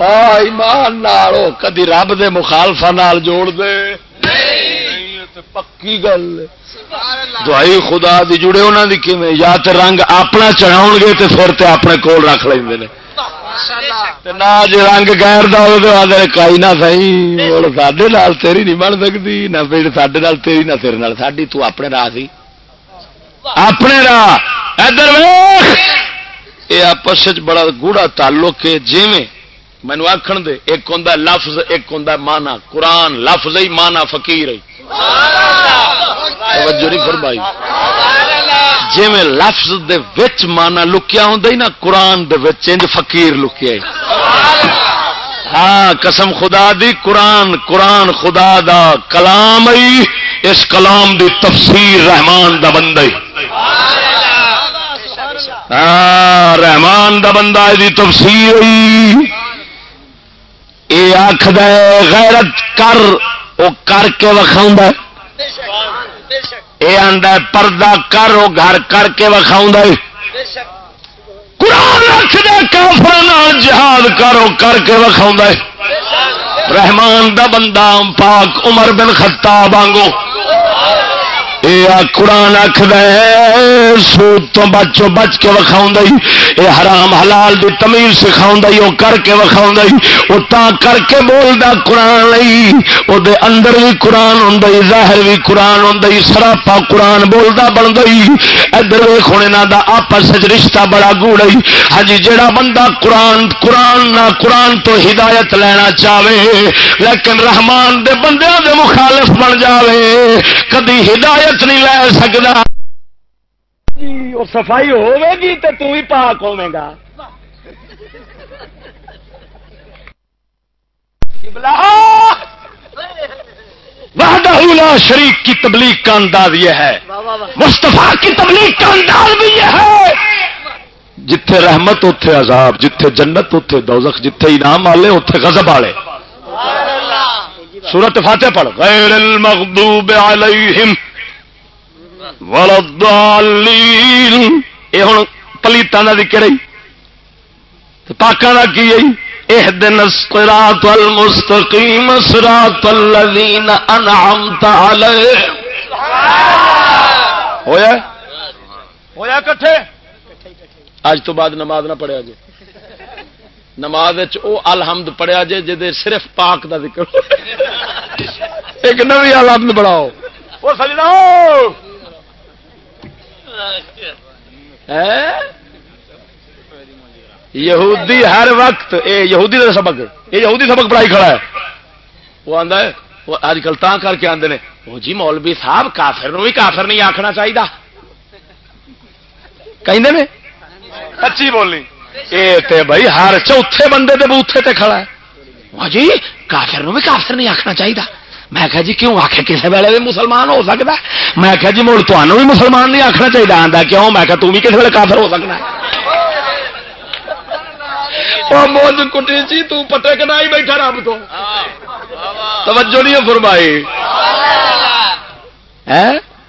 ایمان نالو کدی رب دے مخالفا نال جوڑ دے۔ پکی گل دعائی خدا دی جڑے انہوں دی کیویں یا تے رنگ اپنا چڑھاؤ گے تے پھر تے اپنے کول رکھ لیں نہ جی رنگ گیر دائی نہ سی سڈے تیری نہیں بن سکتی نہ سڈے تیری نہ تیرے ساری تو اپنے راہ سی۔ اپنے راہ۔ ادھر یہ آپس بڑا گوڑا تعلق ہے جی مینو آخر دے ایک ہوں لفظ ایک ہوں مانا قرآن لفظ ہی مانا فکیر فرمائی۔ جی میں لفظ دے وچ مانا لکیا ہوں نا قرآن دے وچ انج فقیر لکیا ہاں قسم خدا دی قرآن قرآن خدا دا کلام اس کلام دی تفسیر رحمان دا بندہ ہاں رحمان دا بندہ دی تفسیر آخ غیرت کر وہ کر کے وکھاؤں یہ آدھا پردہ کر وہ گھر کر کے وکھاؤں قرآن رکھ دے کافر جہاد کرو کر کے وکھاؤں رحمان دا بندہ پاک عمر بن خطاب قرآن آخد سوت تو بچو بچ کے وکھاؤں یہ حرام حلال دی تمیز سکھاؤں وہ کر کے وکھاؤں وہ تا کر کے بولدا قرآن لئی او دے اندر بھی قرآن ہوں ظاہر بھی قرآن ہوں سراپا قرآن بولدا بن گئی ادھر ویخ دا آپس رشتہ بڑا گوڑی ہاں جی، جڑا بندہ قرآن قرآن نہ قرآن تو ہدایت لینا چاہے، لیکن رحمان دے بندے دے مخالف بن جاوے، کدی ہدایت سچ نہیں لے سکتا جی صفائی ہوگی تو تھی پاک ہوے گا۔ وحدہ شریف کی تبلیغ کا انداز یہ ہے۔ مستفا کی تبلیغ کا انداز بھی یہ ہے۔ جتھے رحمت اتے عذاب جتھے جنت اتے دوزخ جتھے انعام والے اتے غضب والے۔ سورت فاتح پڑھ غیر المغضوب علیہم یہ ہوں پلیتان کا ذکر پاکوں کا کی انعمت ہویا؟ ہویا کٹھے؟ اج تو بعد نماز نہ پڑھیا جی نماز الحمد پڑھیا جے جی صرف پاک دا ذکر۔ ایک نوی الحمد بڑھاؤ۔ یہودی ہر وقت اے یہودی دا سبق یہ یہودی سبق پڑھائی کھڑا ہے۔ وہ آتا ہے وہ اج کل تا کر کے آدھے وہ جی مولوی صاحب کافر نو بھی کافر نہیں آخنا چاہیے کہ سچی بولنی اے بھائی ہر چوتھے بندے دے بوتھے تے کھڑا ہے۔ وہ جی کافر نو بھی کافر نہیں آخنا چاہیے میں کہا جی کیوں آخ کسی ویلے بھی مسلمان ہو سکتا میں کہا جی مڑ تمہوں بھی مسلمان نہیں آخنا چاہیے آتا کیوں؟ میں کہا تم بھی کسی ویلے کافر ہو سکنا موج کٹی جی تٹے کنا ہی بیٹھا رب تو۔ توجہ نہیں فرمائی۔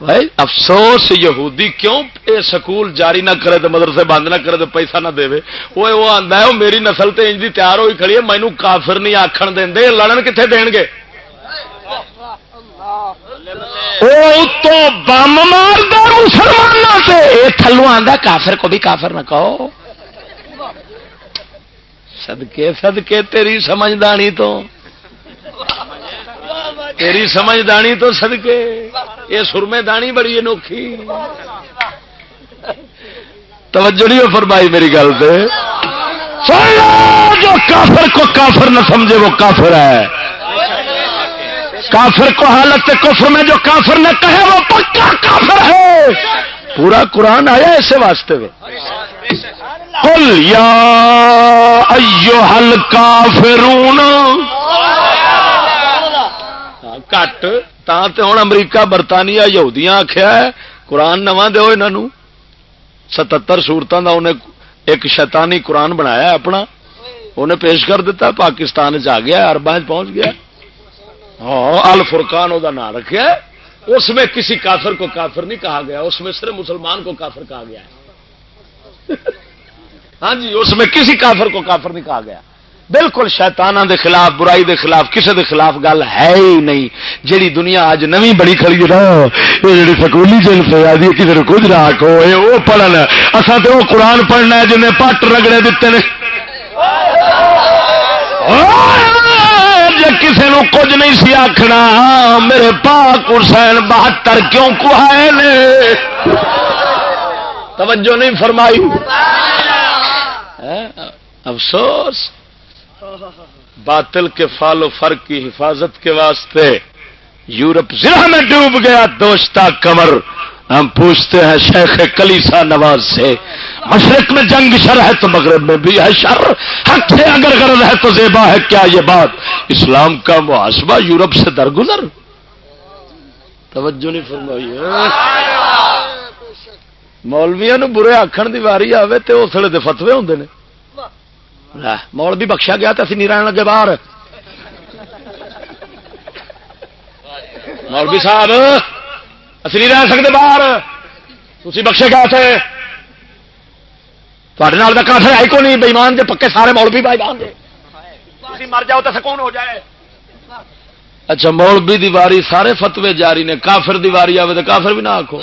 بھائی، افسوس، یہودی کیوں اے سکول جاری نہ کرے تو مدرسے بند نہ کرے تو پیسہ نہ دے وہ وہ آتا ہے میری نسل تو انج تیار ہوئی کھڑی ہے مینو کافر نہیں آخر دیں لڑن کتنے دین گے؟ بم مار مسلمانوں سے۔ تھلو آتا کافر کو بھی کافر نہ کہو۔ سدکے سدکے تیری سمجھدانی تو۔ تیری سمجھدانی تو سدکے یہ سرمے دانی بڑی انوکھی۔ توجہ نہیں فرمائی میری گل سے جو کافر کو کافر نہ سمجھے وہ کافر ہے۔ کافر کو حالت کفر میں جو کافر نہ کہے وہ پکا کافر ہے۔ پورا قرآن آیا اسے واسطے میں۔ کل یا ایو حل کافرون ہاں، کٹ۔ ہوں امریکہ، برطانیہ، یہودیاں آخیا ہے، قرآن نواں دو انہوں ستر سورتوں کا انہیں ایک شیطانی قرآن بنایا اپنا۔ انہیں پیش کر دیتا پاکستان چ گیا اربا پہنچ گیا۔ ہاں، الفرقان وہ نام رکھا اس میں کسی کافر کو کافر نہیں کہا گیا، اس میں صرف مسلمان کو کافر کہا گیا ہے۔ ہاں جی اس میں کسی کافر کو کافر نہیں کہا گیا۔ بالکل شیطانہ دے خلاف، برائی دے خلاف کسی دے خلاف گل ہے ہی نہیں۔ جیڑی دنیا اج نوی بڑی کھڑی ہے یہ جی سکولی جن پہ آدھی کسی نے کچھ نہ آخو وہ پڑھن۔ اصا تو وہ قرآن پڑھنا ہے، جنہیں پٹ رگڑے دیتے ہیں کسی نو کچھ نہیں سی آخنا میرے پاک حسین بہتر کیوں کہائے نے؟ توجہ نہیں فرمائی۔ ہاں؟ افسوس۔ باطل کے فال و فرق کی حفاظت کے واسطے یورپ ضلع میں ڈوب گیا دوستہ کمر۔ ہم پوچھتے ہیں شیخ کلیسا نواز سے، مشرق میں جنگ شر ہے تو مغرب میں بھی ہے شر، حق سے اگر غرض ہے تو زیبا ہے کیا یہ بات؟ اسلام کا محاسبہ یورپ سے درگزر۔ توجہ نہیں فرمائی۔ مولویا نو برے آخر دی واری آئے تو اسلے دے فتوے ہوں نے۔ مول بھی بخشا گیا تو اسی نہیں رہن لگے باہر۔ مولوی صاحب! اسی نہیں رہ سکتے باہر تھی بخشے گیا تھے تھوڑے کافر ہے کو نہیں بےمان دے پکے سارے مولوی بھائی مان دے مر جاؤ تو سکون ہو جائے اچھا مولوی دیواری سارے فتوے جاری نے کافر دیواری آئے تو کافر بھی نہ آخو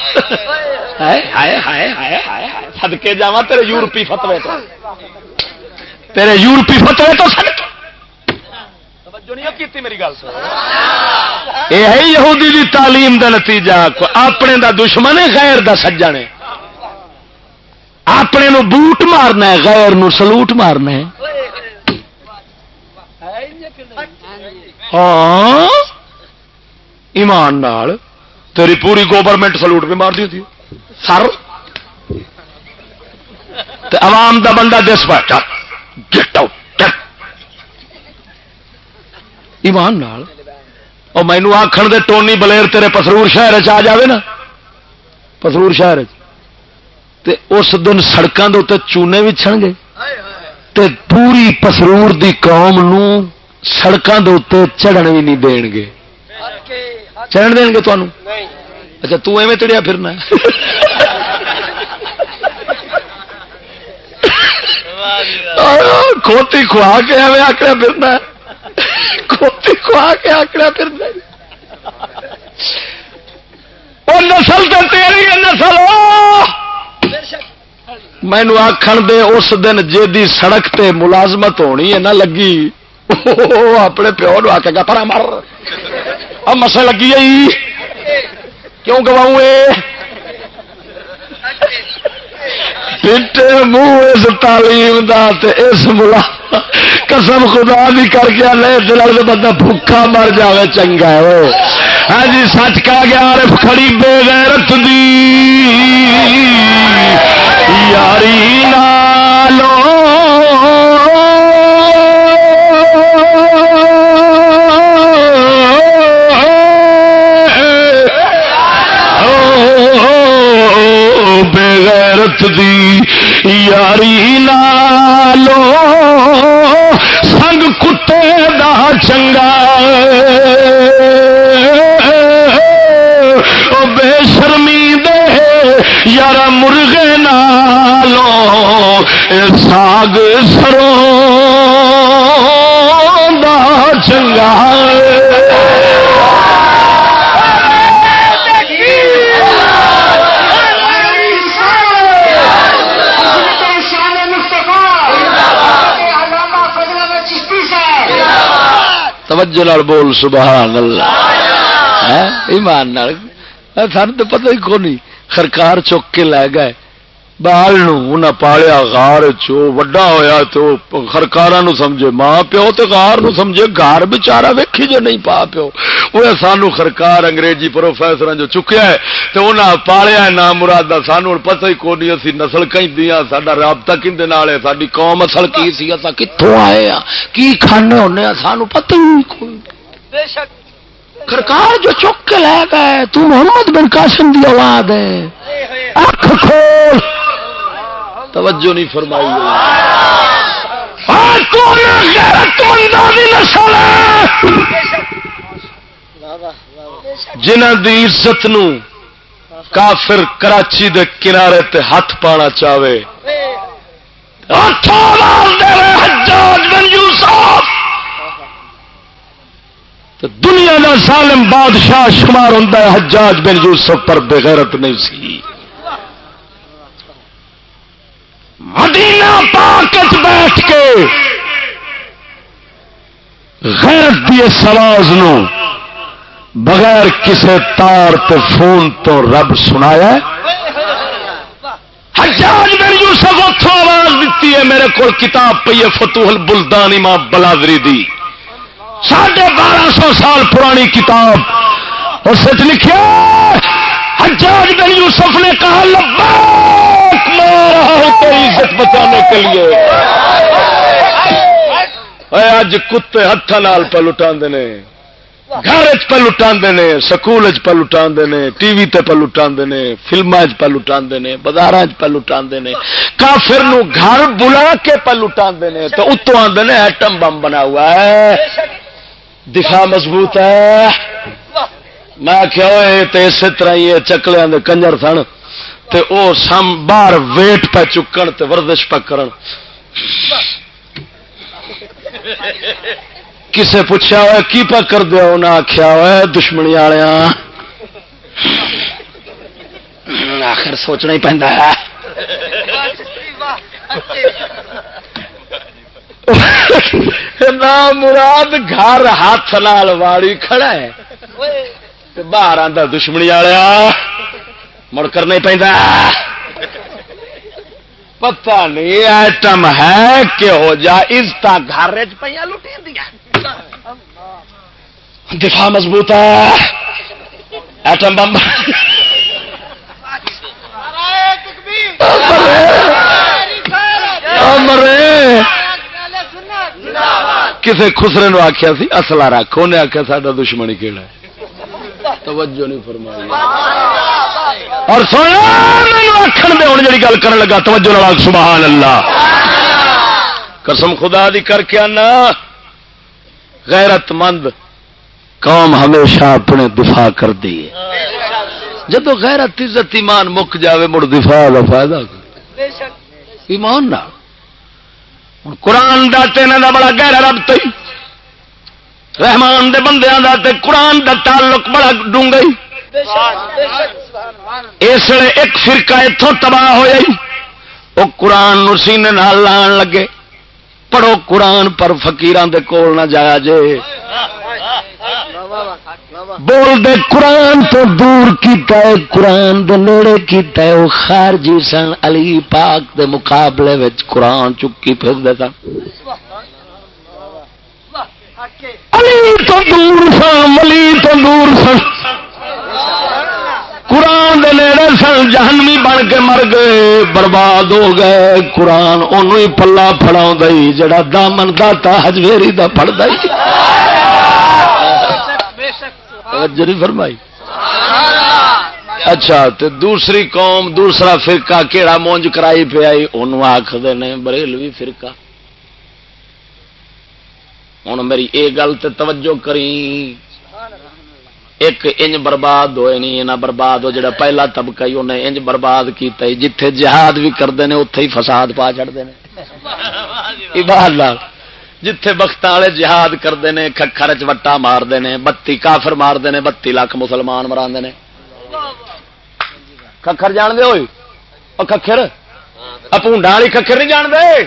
سدکے جا تیرے یورپی فتوے تو تیرے یورپی فتوے تو یہ یہودی دی تعلیم دا نتیجہ۔ اپنے دا دشمن ہے، غیر دا سجن ہے۔ اپنے نو بوٹ مارنا ہے، غیر نو سلوٹ مارنا ہے۔ ہاں؟ ایمان نال۔ تیری پوری گورنمنٹ سلوٹ بھی مار دی سر۔ عوام دا بندہ دس پا گیٹ آؤٹ۔ ایمان نال۔ اور مینو آخر دے ٹونی بلیر تیرے پسرور شہر چ جائے نا۔ پسرور شہر تے اس دن سڑکوں کے اتنے چونے بچھن گے۔ تے پوری پسرور دی قوم نو سڑکوں کے اتنے چڑھن بھی نہیں دین گے۔ چڑھن دین گے تمہوں اچھا تو ایویں تڑیا پھرنا۔ کھوتی کھوا کے ایویں آکڑا پھرنا۔ کھوتی کھوا کے آکڑا پھرنا وہ نسل تو تیری نسل مینو آخر دے، اس دن جی سڑک تے ملازمت ہونی ہے، نہ لگی۔ اپنے پیو نو آ کے گا پر مر۔ اب مسے لگی آئی کیوں گواؤں ٹھٹے منہ اس تعلیم دا تے اس ملا۔ قسم خدا بھی کر کے لے دل بندہ بھوکا مر جائے چنگا ہے ہاں جی سچ کا گیا رف کھڑی بے غیرت دی۔ نال بول سبحان اللہ۔ ایمان سن تو پتہ ہی کو نہیں خرکار چک کے لے گئے۔ بال نہ پالیا غار چو وڈا ہویا تو خرکارا نو سمجھے۔ ماں پیو تو غار نو سمجھے گار بچارا ویکھی جو نہیں پا پیو۔ وہ سانو خرکار انگریزی پروفیسر جو چکیا ہے تو پالیا نام مراد سانو پتہ ہی کونی اسی نسل کہیں دیا ساڈا رابطہ کیندے نال ہے؟ ساڈی قوم اصل کی سی؟ اسا کتھوں آئے ہاں؟ کی کھانے ہونے سانو پتہ ہی کوئی۔ خرکار جو چک کے لے گئے تو محمد بن قاسم دی اولاد ہے۔ اکھ کھول۔ توجہ نہیں فرمائی۔ جنہ دی عزت نو کافر کراچی دے کنارے تے ہاتھ پانا چاہے دنیا کا سالم بادشاہ شمار ہوتا ہے حجاج بن یوسف پر بغیرت نہیں سی۔ مدینہ پاک بیٹھ کے غیرت دی سواز نو بغیر کسے تار تے فون تو رب سنایا حجاج بن یوسف اتوں آواز دیتی ہے، میرے کو کتاب پی ہے فتوح البلدان امام بلادری دی۔ ساڑھے بارہ سو سال پرانی کتاب۔ اس لکھا حجاج بن یوسف نے کہا، لبیک تیری عزت بچانے کے لیے۔ اج کتے ہاتھ نال پہ لٹا نے۔ گھر پہ لٹا نے سکول پہ لٹا نے، ٹی وی تے پہ لٹا نے فلم پہ لٹا نے بازار پہ لٹا نے۔ کافر نو گھر بلا کے پہ لٹا نے تو اتوں آدھے ایٹم بم بنا ہوا ہے۔ دفاع مضبوط ہے۔ میں کیا اسی طرح ہی چکلیا کنجر سن تے او سم باہر ویٹ پہ چکن تے وردش پہ کرن۔ کسے پوچھا ہوا کی پا کر دیا؟ انہیں آخیا ہوا دشمنی والے آخر سوچنا ہی پہنتا ہے۔ مراد گھر ہاتھ لال واڑی کھڑا ہے۔ باہر آتا دشمنی والیا مڑ کرنا پہ پتا نہیں، ایٹم ہے کہ ہو جا عزت گھر پہ لٹی دفاع مضبوط ہے۔ Atom bomb. مرے۔ کسی خسرے نو آخیا سی؟ اصلا رکھ۔ انہیں آخیا سا دشمنی کہڑا توجہ نہیں فرمائی۔ اور آخر دے ہوں جی گل کر لگا۔ توجہ لڑا سبحان اللہ۔ قسم خدا دی کر کے آنا۔ غیرت مند قوم ہمیشہ اپنے دفاع کر دی جب غیرت عزت ایمان مک جاوے مڑ دفاع کا فائدہ۔ ایمان نہ قرآن دا تین دا بڑا گہرا رب تھی رحمان دے بندیاں دا تے قرآن دا تعلق بڑا ڈونگئی اس لیے ایک فرقہ اتوں تباہ ہو جائی وہ قرآن سینے لان لگے۔ پڑھو قرآن پر فکیران دے کول نہ جایا جے۔ بول دے قرآن تو دور کیتا ہے، قرآن دے نیڑے کیتا ہے۔ وہ خارجی سن علی پاک دے مقابلے وچ قرآن چکی پھر دیتا علی تو دور سن، ولی تو دور سن۔ قرآن دے نیڑے سن جہنمی بن کے مر گئے، برباد ہو گئے۔ قرآن انہوں ہی پلا پڑا جڑا دامن داتا ہجویری دا پڑ جری فرمائی۔ اچھا تے دوسری قوم، دوسرا فرقہ کیڑا مونج کرائی پہ آئی انہوں آخر نے، بریلوی فرقہ۔ ہوں میری یہ گل تو توجہ کری ایک انج برباد ہوئے نہیں یہاں برباد ہو جڑا پہلا طبقہ ہی انہیں انج برباد کیتا ہی جتھے جہاد بھی کرتے ہیں اتے ہی فساد پا چڑھتے ہیں جتھے بخت والے جہاد کرتے ہیں ککھر چٹا مارتے ہیں بتی کافر مارتے ہیں بتی لاکھ مسلمان مرا ککھر جان دے ہوئی؟ ککھر پونڈا والی ککھر نہیں جانتے؟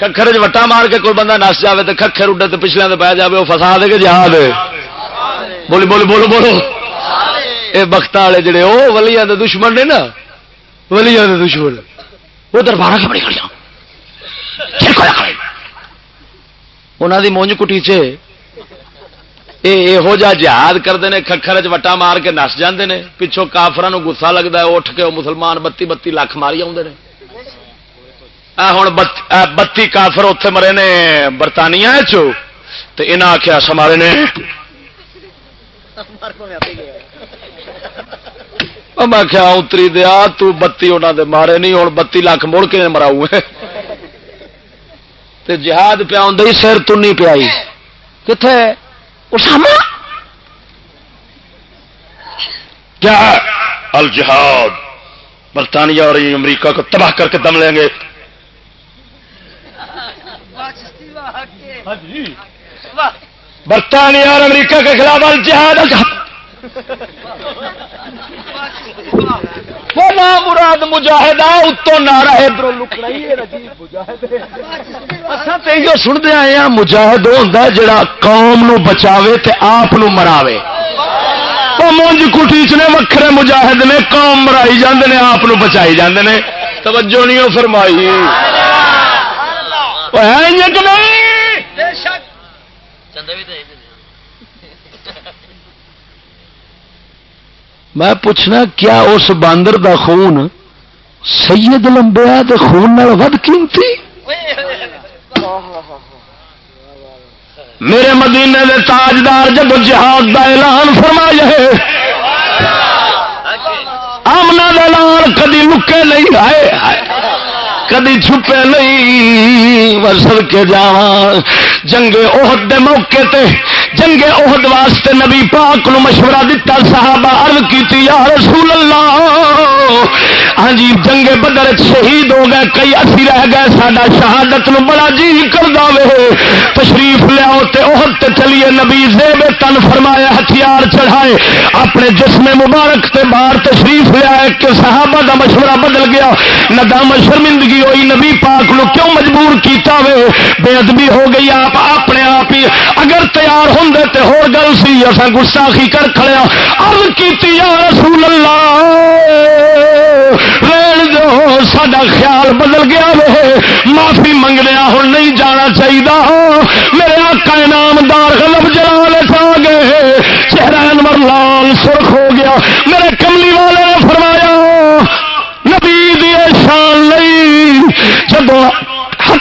ککھر چٹا مار کے کوئی بندہ نس جائے تو ککھر اڈے تو پچھلے پی جائے وہ فساد ہے کہ جہاد بولو بولو بولو بولو۔ یہ بخت والے جڑے وہ ولیا دشمن نے نا۔ ولیا دشمن۔ وہ دربار بڑی انہوں دی مونج کٹی چ یہو جا جہاد کرتے ہیں ککھر چٹا مار کے نس جاندے نے۔ پچھوں کافران گسا لگتا ہے اٹھ کے وہ مسلمان بتی بتی لاکھ ماری ہوں بتی کافر اتے مرے نے برطانیہ انہیں آخیا سمارے نے میں کیا اتری دیا تتی انہوں دے مارے نہیں ہوں بتی لاکھ مڑ کے مراؤ جہاد پیا سر تنی پیائی۔ کتنے کیا؟ الجہاد۔ برطانیہ اور امریکہ کو تباہ کر کے دم لیں گے۔ برطانیہ اور امریکہ کے خلاف الجہاد مراد مجاہد اتو نارا سنتے آئے ہیں مجاہد ہوتا جڑا قوم نو بچاوے تے آپ مراوے۔ مونج کٹی چ نے وکھرے مجاہد نے قوم مرائی جاندے نے آپ بچائی جاندے نے۔ توجہ نہیں فرمائی۔ ہے کہ نہیں؟ میں پوچھنا کیا اس باندر دا خون سید لمبیا دے خون ود قیمتی؟ میرے مدینے دے تاجدار جب جہاد دا اعلان فرمایا ہے آمنا دلال کدی لکے نہیں آئے۔ کدی چھپے نہیں وسل کے جا جنگے عہد دے موقع تے جنگے عہد واسطے نبی پاک نو مشورہ دیتا صحابہ عرض کیتی، یا رسول اللہ ہاں جی جنگے بدر شہید ہو گئے، کئی اسی رہ گئے، ساڈا شہادت نو بڑا جی کر دے تشریف لیاؤ تے عہد تے چلیے، نبی زیب تن فرمایا، ہتھیار چڑھائے۔ اپنے جسم مبارک تے باہر تشریف لیا کہ صحابہ دا مشورہ بدل گیا۔ ندام شرمندگی ہوئی، نبی پاک نو کیوں مجبور کیتا وے؟ بے ادبی ہو گئی، آپ اپنے آپ ہی اگر تیار ہوں تے ہو گل سی اصا گستاخی کر کھڑیا ہاں۔ ارد کی یا رسول اللہ! لین جو سڈا خیال بدل گیا وے۔ معافی منگنے ہوں، نہیں جانا چاہیے میرے آقا انعامدار غلب جلال آ گئے۔ چہرہ انور لال سرخ ہو گیا۔ میرے کملی والے نے فرمایا، نبی دی شان لئی جب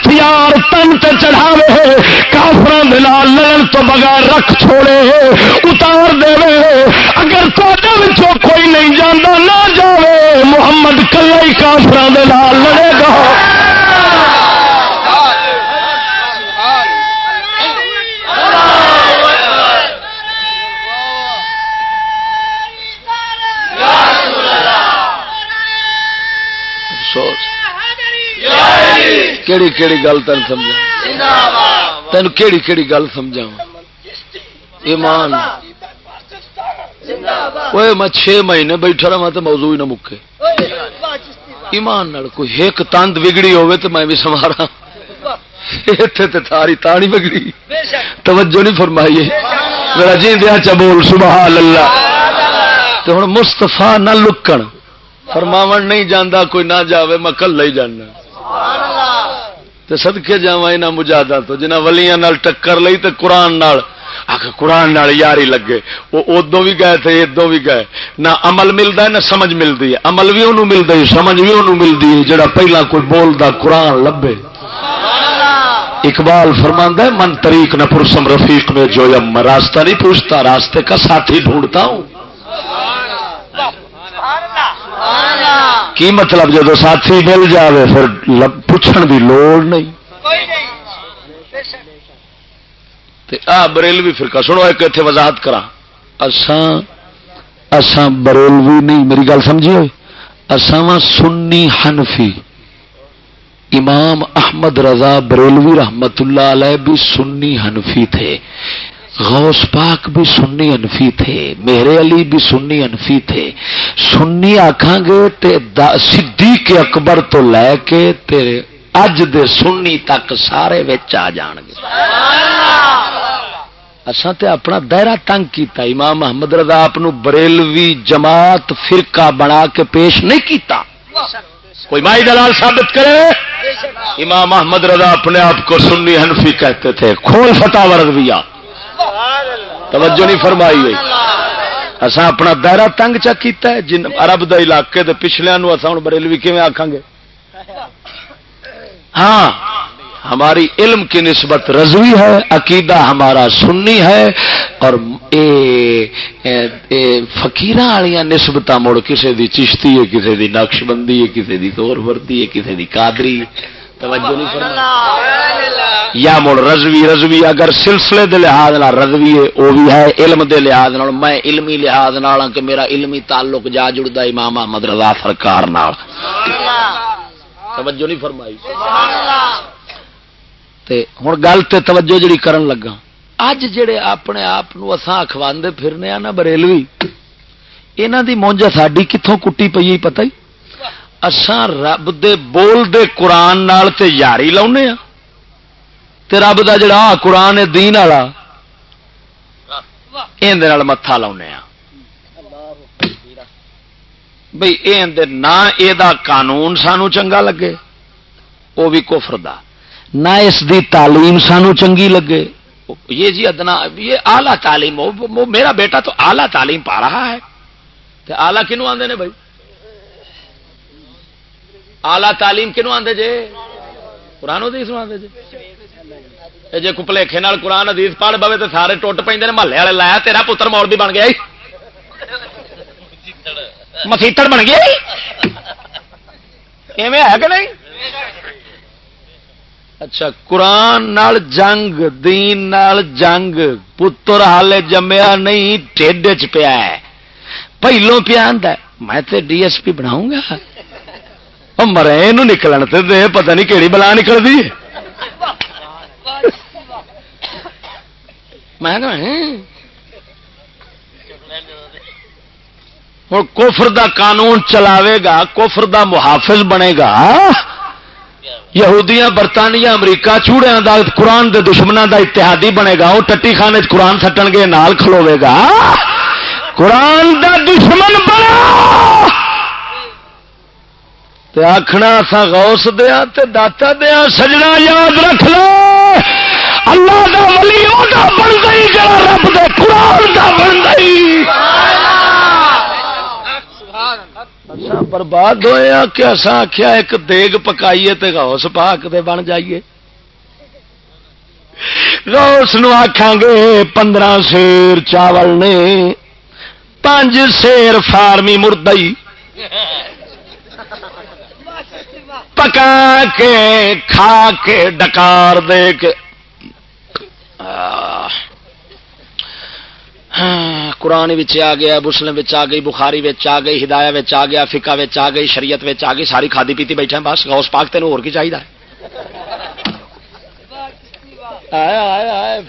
ہتھیار تن تے چڑھاوے کافران دلال لڑن تو بغیر رکھ چھوڑے، اتار دے۔ اگر تو کوئی نہیں جانا نہ جاوے۔ محمد کلئی کافران دلال لڑے گا۔ کیڑی کیڑی گل تین سمجھا تین کیڑی کیڑی گل سمجھا ایمان۔ میں چھ مہینے بیٹھا رہا تو موضوع ہی نہ مکے۔ ایمان کوئی ایک تند بگڑی ہوے تو میں بھی سمارا اتنے تاری تانی بگڑی۔ توجہ نہیں فرمائیے۔ میرا جی دیا چبول سبحان اللہ تو ہوں مستفا نہ لکن فرماو نہیں جانا کوئی نہ جاوے میں کل ہی جانا سدکے جا یہاں مجادا تو جنہ ولیاں ٹکر لی تو قرآن قرآن یاری لگے۔ وہ ادو بھی گئے تھے ادو بھی گئے۔ نہ عمل ملتا ہے نہ سمجھ ملتی ہے۔ عمل بھی انہوں ملتا ہے سمجھ بھی انہوں ملتی ہے جڑا پہلا کوئی بولتا قرآن لبے۔ اقبال فرماندہ ہے من طریق نہ پرسم رفیق میں جو یم راستہ نہیں پوچھتا راستے کا ساتھی ڈھونڈتا ہوں۔ کی مطلب جب ساتھی مل جائے پھر پوچھن کی لوڑ نہیں؟ بریلوی فرقہ سنو ایک اتنے وضاحت کرا اسان بریلوی نہیں میری گل سمجھی ہوئی؟ اساں سنی حنفی۔ امام احمد رضا بریلوی رحمت اللہ علیہ بھی سنی حنفی تھے۔ غوث پاک بھی سنی انفی تھے میرے علی بھی سنی انفی تھے۔ سنی آخان گے صدیق اکبر تو لے کے تیرے اج دے سنی تک سارے آ جان گے۔ اساں تے اپنا دائرہ تنگ کیتا امام محمد رضا آپ بریلوی جماعت فرقہ بنا کے پیش نہیں کیتا۔ کوئی مائی دلال ثابت کرے۔ امام محمد رضا اپنے آپ کو سنی حنفی کہتے تھے کھول فتح ورزویہ۔ توجہ نہیں فرمائی ہوئی۔ اصا اپنا دائرہ تنگ چا کیتا ہے، جن عرب دا علاقے دے پچھلے نو اصا ہوں بریلوی کیون آخان گے؟ ہاں ہماری علم کی نسبت رضوی ہے، عقیدہ ہمارا سنی ہے، اور فکیر والی نسبت مڑ کسی دی چشتی ہے کسی دی نقش بندی ہے کسی دی طور ورتی ہے کسی دی قادری توجہ نہیں فرما یا مڑ رضوی رضوی اگر سلسلے دے لحاظ رضوی ہے وہ بھی ہے علم دے لحاظ میں علمی لحاظ ہاں کہ میرا علمی تعلق جا جڑتا امام احمد رضا سرکار توجہ نہیں فرمائی۔ ہوں گل تے توجہ جڑی کرن لگا اج جڑے اپنے آپ اخواندے پھرنے نا بریلوی یہاں دی مونجا ساڈی کتوں کٹی پی پتہ ہی؟ اسان رب دے بول دے قرآن نال تے یاری لاؤنے ہاں۔ تے رب دا جڑا قرآن دین والا یہ متھا لاؤنے ہاں۔ بھائی یہ نہ یہ قانون سانو چنگا لگے وہ بھی کفر دا۔ نہ اس دی تعلیم سانو چنگی لگے۔ یہ جی ادنا، یہ آلہ تعلیم میرا بیٹا تو آلہ تعلیم پا رہا ہے۔ تے آلہ کنو آدھے نے بھائی آلہ تعلیم کنو آدھے جے؟ قرآن ادیس آدھے جی جی کپلےکھے قرآن ادیس پڑھ پوے تو سارے ٹوٹ پہ محلے والے لایا، تیرا پتر مول بھی بن گیا مسیتڑ بن گیا ایویں ہے کہ نہیں؟ اچھا قرآن نال جنگ، دین نال جنگ، پتر ہالے جمیا نہیں ٹھڈ چ پیا پہلو پیا میں تے ڈی ایس پی بناؤں گا۔ مرے یہ نکلن دے، پتہ نہیں کہڑی بلا نکلتی میں ہوں کوفر دا قانون چلاوے گا کوفر دا محافظ بنے گا۔ یہودیاں برطانیہ امریکہ چوڑیا دا قرآن دے دشمنوں دا اتحادی بنے گا۔ وہ ٹٹی خانے قرآن سٹن گے، نال کھلوے گا۔ قرآن دا دشمن بنا تے آخنا سا غوث دیا تے داتا دیا سجنا یاد رکھ لو۔ اللہ دا ولی دا بن گئی جا رب دے قرآن دا بن گئی۔ برباد ہوئے ہاں کہ اصا آخیا ایک دیگ پکائیے تے غوث پاک دے بن جائیے۔ غوث نو آخان گے، پندرہ سیر چاول نے، پانچ سیر فارمی مردئی۔ پکا کے کھا کے ڈکار دے کے قرآن آ گیا، مسلم آ گئی، بخاری آ گئی ہدایت آ گیا فکا آ گئی، شریعت آ گئی، ساری کھادی پیتی بیٹھے بس گوس پاک تین ہو چاہیے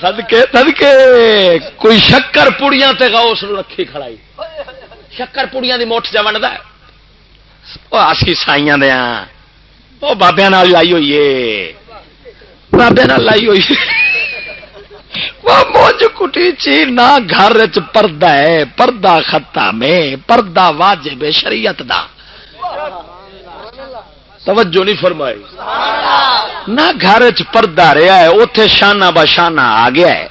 سدکے سدکے کوئی شکر پوڑیاں تے غوث رکھی کھڑائی۔ شکر پوڑیاں دی موٹ جا بنتا ہے۔ اسی سائیاں دیا وہ بابیا لائی ہوئی ہے بابیا لائی ہوئی موج کٹی چی نہ گھر پردہ ہے پردہ خطا میں پردہ واجب شریعت دا توجہ نہیں فرمائی نہ گھر چ پردہ رہا ہے اتے شانہ بشانہ آ گیا ہے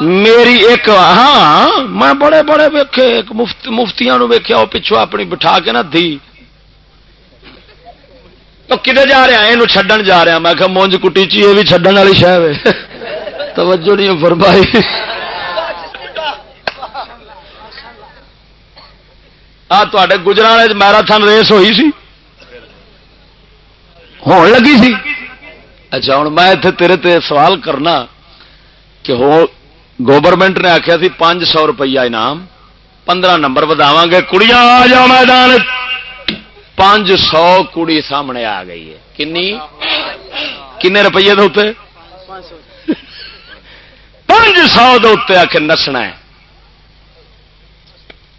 میری ایک ہاں میں بڑے بڑے ویکے ایک مفتیاں ویکیا وہ پچھو اپنی بٹھا کے نہ دھی تو کدے جا رہا یہ چڈن جا رہا میں کہ مونج کٹی چی، یہ بھی چڈن والی شہ توجہ نہیں فرمائی۔ آ تے گجران میراتھن ریس ہوئی سی۔ ہون لگی سی۔ اچھا ہوں میں اتنے تیرے تے سوال کرنا کہ ہو گورنمنٹ نے آخیا سی پانچ سو روپیہ انعام، پندرہ نمبر وداوا گے، کڑیاں آ جاؤ میدان پانچ سو کڑی سامنے آ گئی ہے۔ کنی؟ کن روپیے دے پانچ سو دے آ کے نسنا ہے۔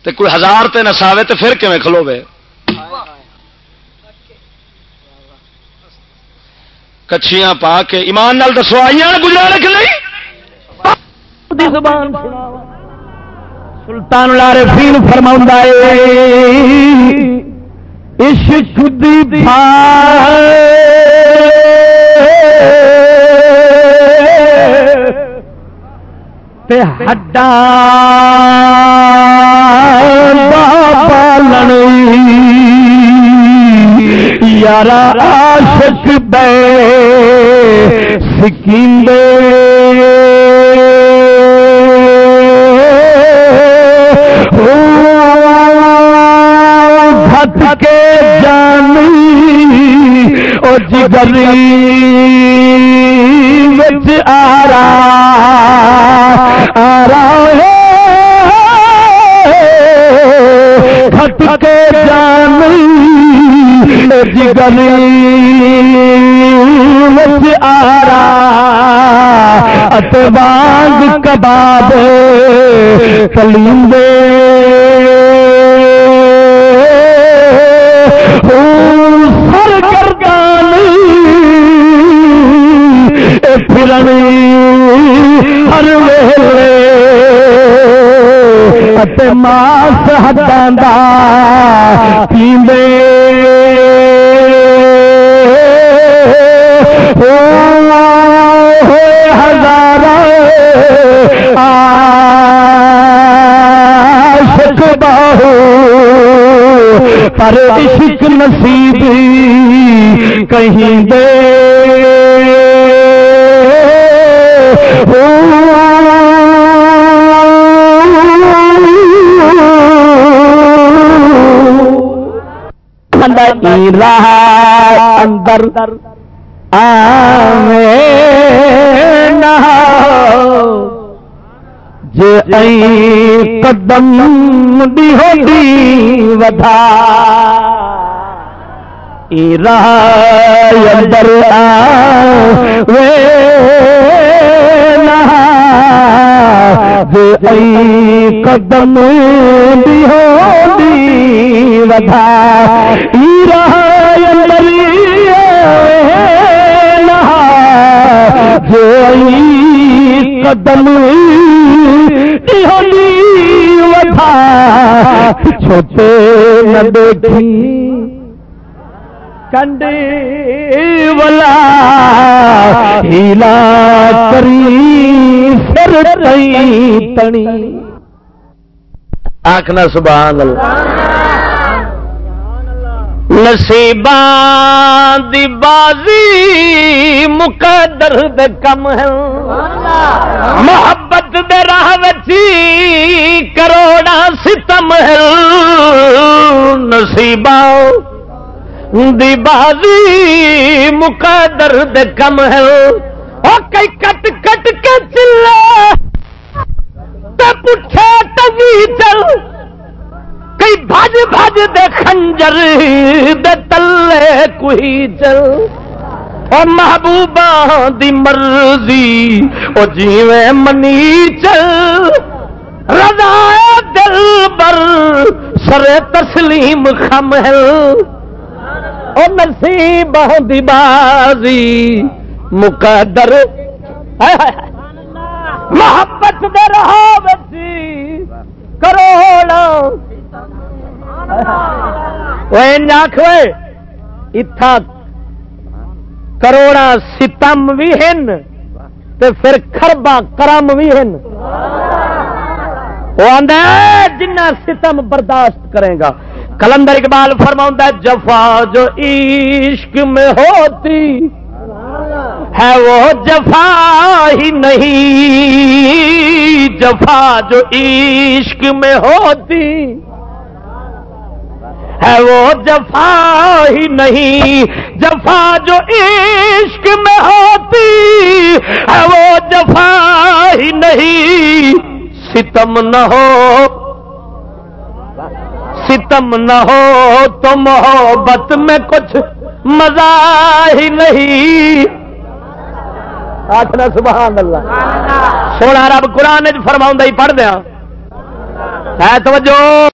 تے کوئی ہزار تے نساوے تو پھر کھلو کھلوے کچھیاں پا کے ایمان نال دسو آئی گزرا رکھ نہیں؟ سلطان لارے فیل فرما عشق دی تے ہڈا پالن یار عاشق بے سکیم کے جانی او جگری وچ آرا آرا ہے۔ کھٹ کے جانی جگری آرا اتباگ کباب کلیم دے سر گردان پھرنی ہر ویلے ماس ہٹا پیندے ہزار آشک باہو پر عشق نصیب کہیں دے رہا اندر۔ آ جی قدم دی ہوتی ودا۔ اندر وے جی قدم دی ہوتی ودا اندر جو قدم وفا چھوٹے نہ دیکھی۔ کنڈے والا ہیلا کری سر تنی۔ آخنا سبحان اللہ۔ نصیبان دی بازی مقدر دے کم ہے محبت دے راہ وچی کروڑا ستم ہے نصیبان دی بازی مقدر دے کم ہے۔ او کئی کٹ کٹ کے چلے۔ تے پٹھے تگی چل۔ کئی بھج بھج دے خنجر دے تلے کوئی چل۔ او محبوبہ دی مرضی، او جیویں منی چل۔ رضا دل بر سر تسلیم خم ہے۔ او نصیب دی بازی، مقدر۔ محبت دے رہا بچی کروڑا آخوے اتھا کروڑا ستم بھی ہیں تے پھر خربا کرم بھی ہیں وہ آدھا جنہ ستم برداشت کرے گا کلندر اقبال فرماؤں جفا جو عشق میں ہوتی ہے وہ جفا ہی نہیں، جفا جو عشق میں ہوتی ہے وہ جفا ہی نہیں، جفا جو عشق میں ہوتی ہے وہ جفا ہی نہیں، ستم نہ ہو ستم نہ ہو تو محبت میں کچھ مزہ ہی نہیں۔ آخنا سبحان اللہ۔ سونا رب قرآن فرما ہی پڑھ دیا۔ توجہ۔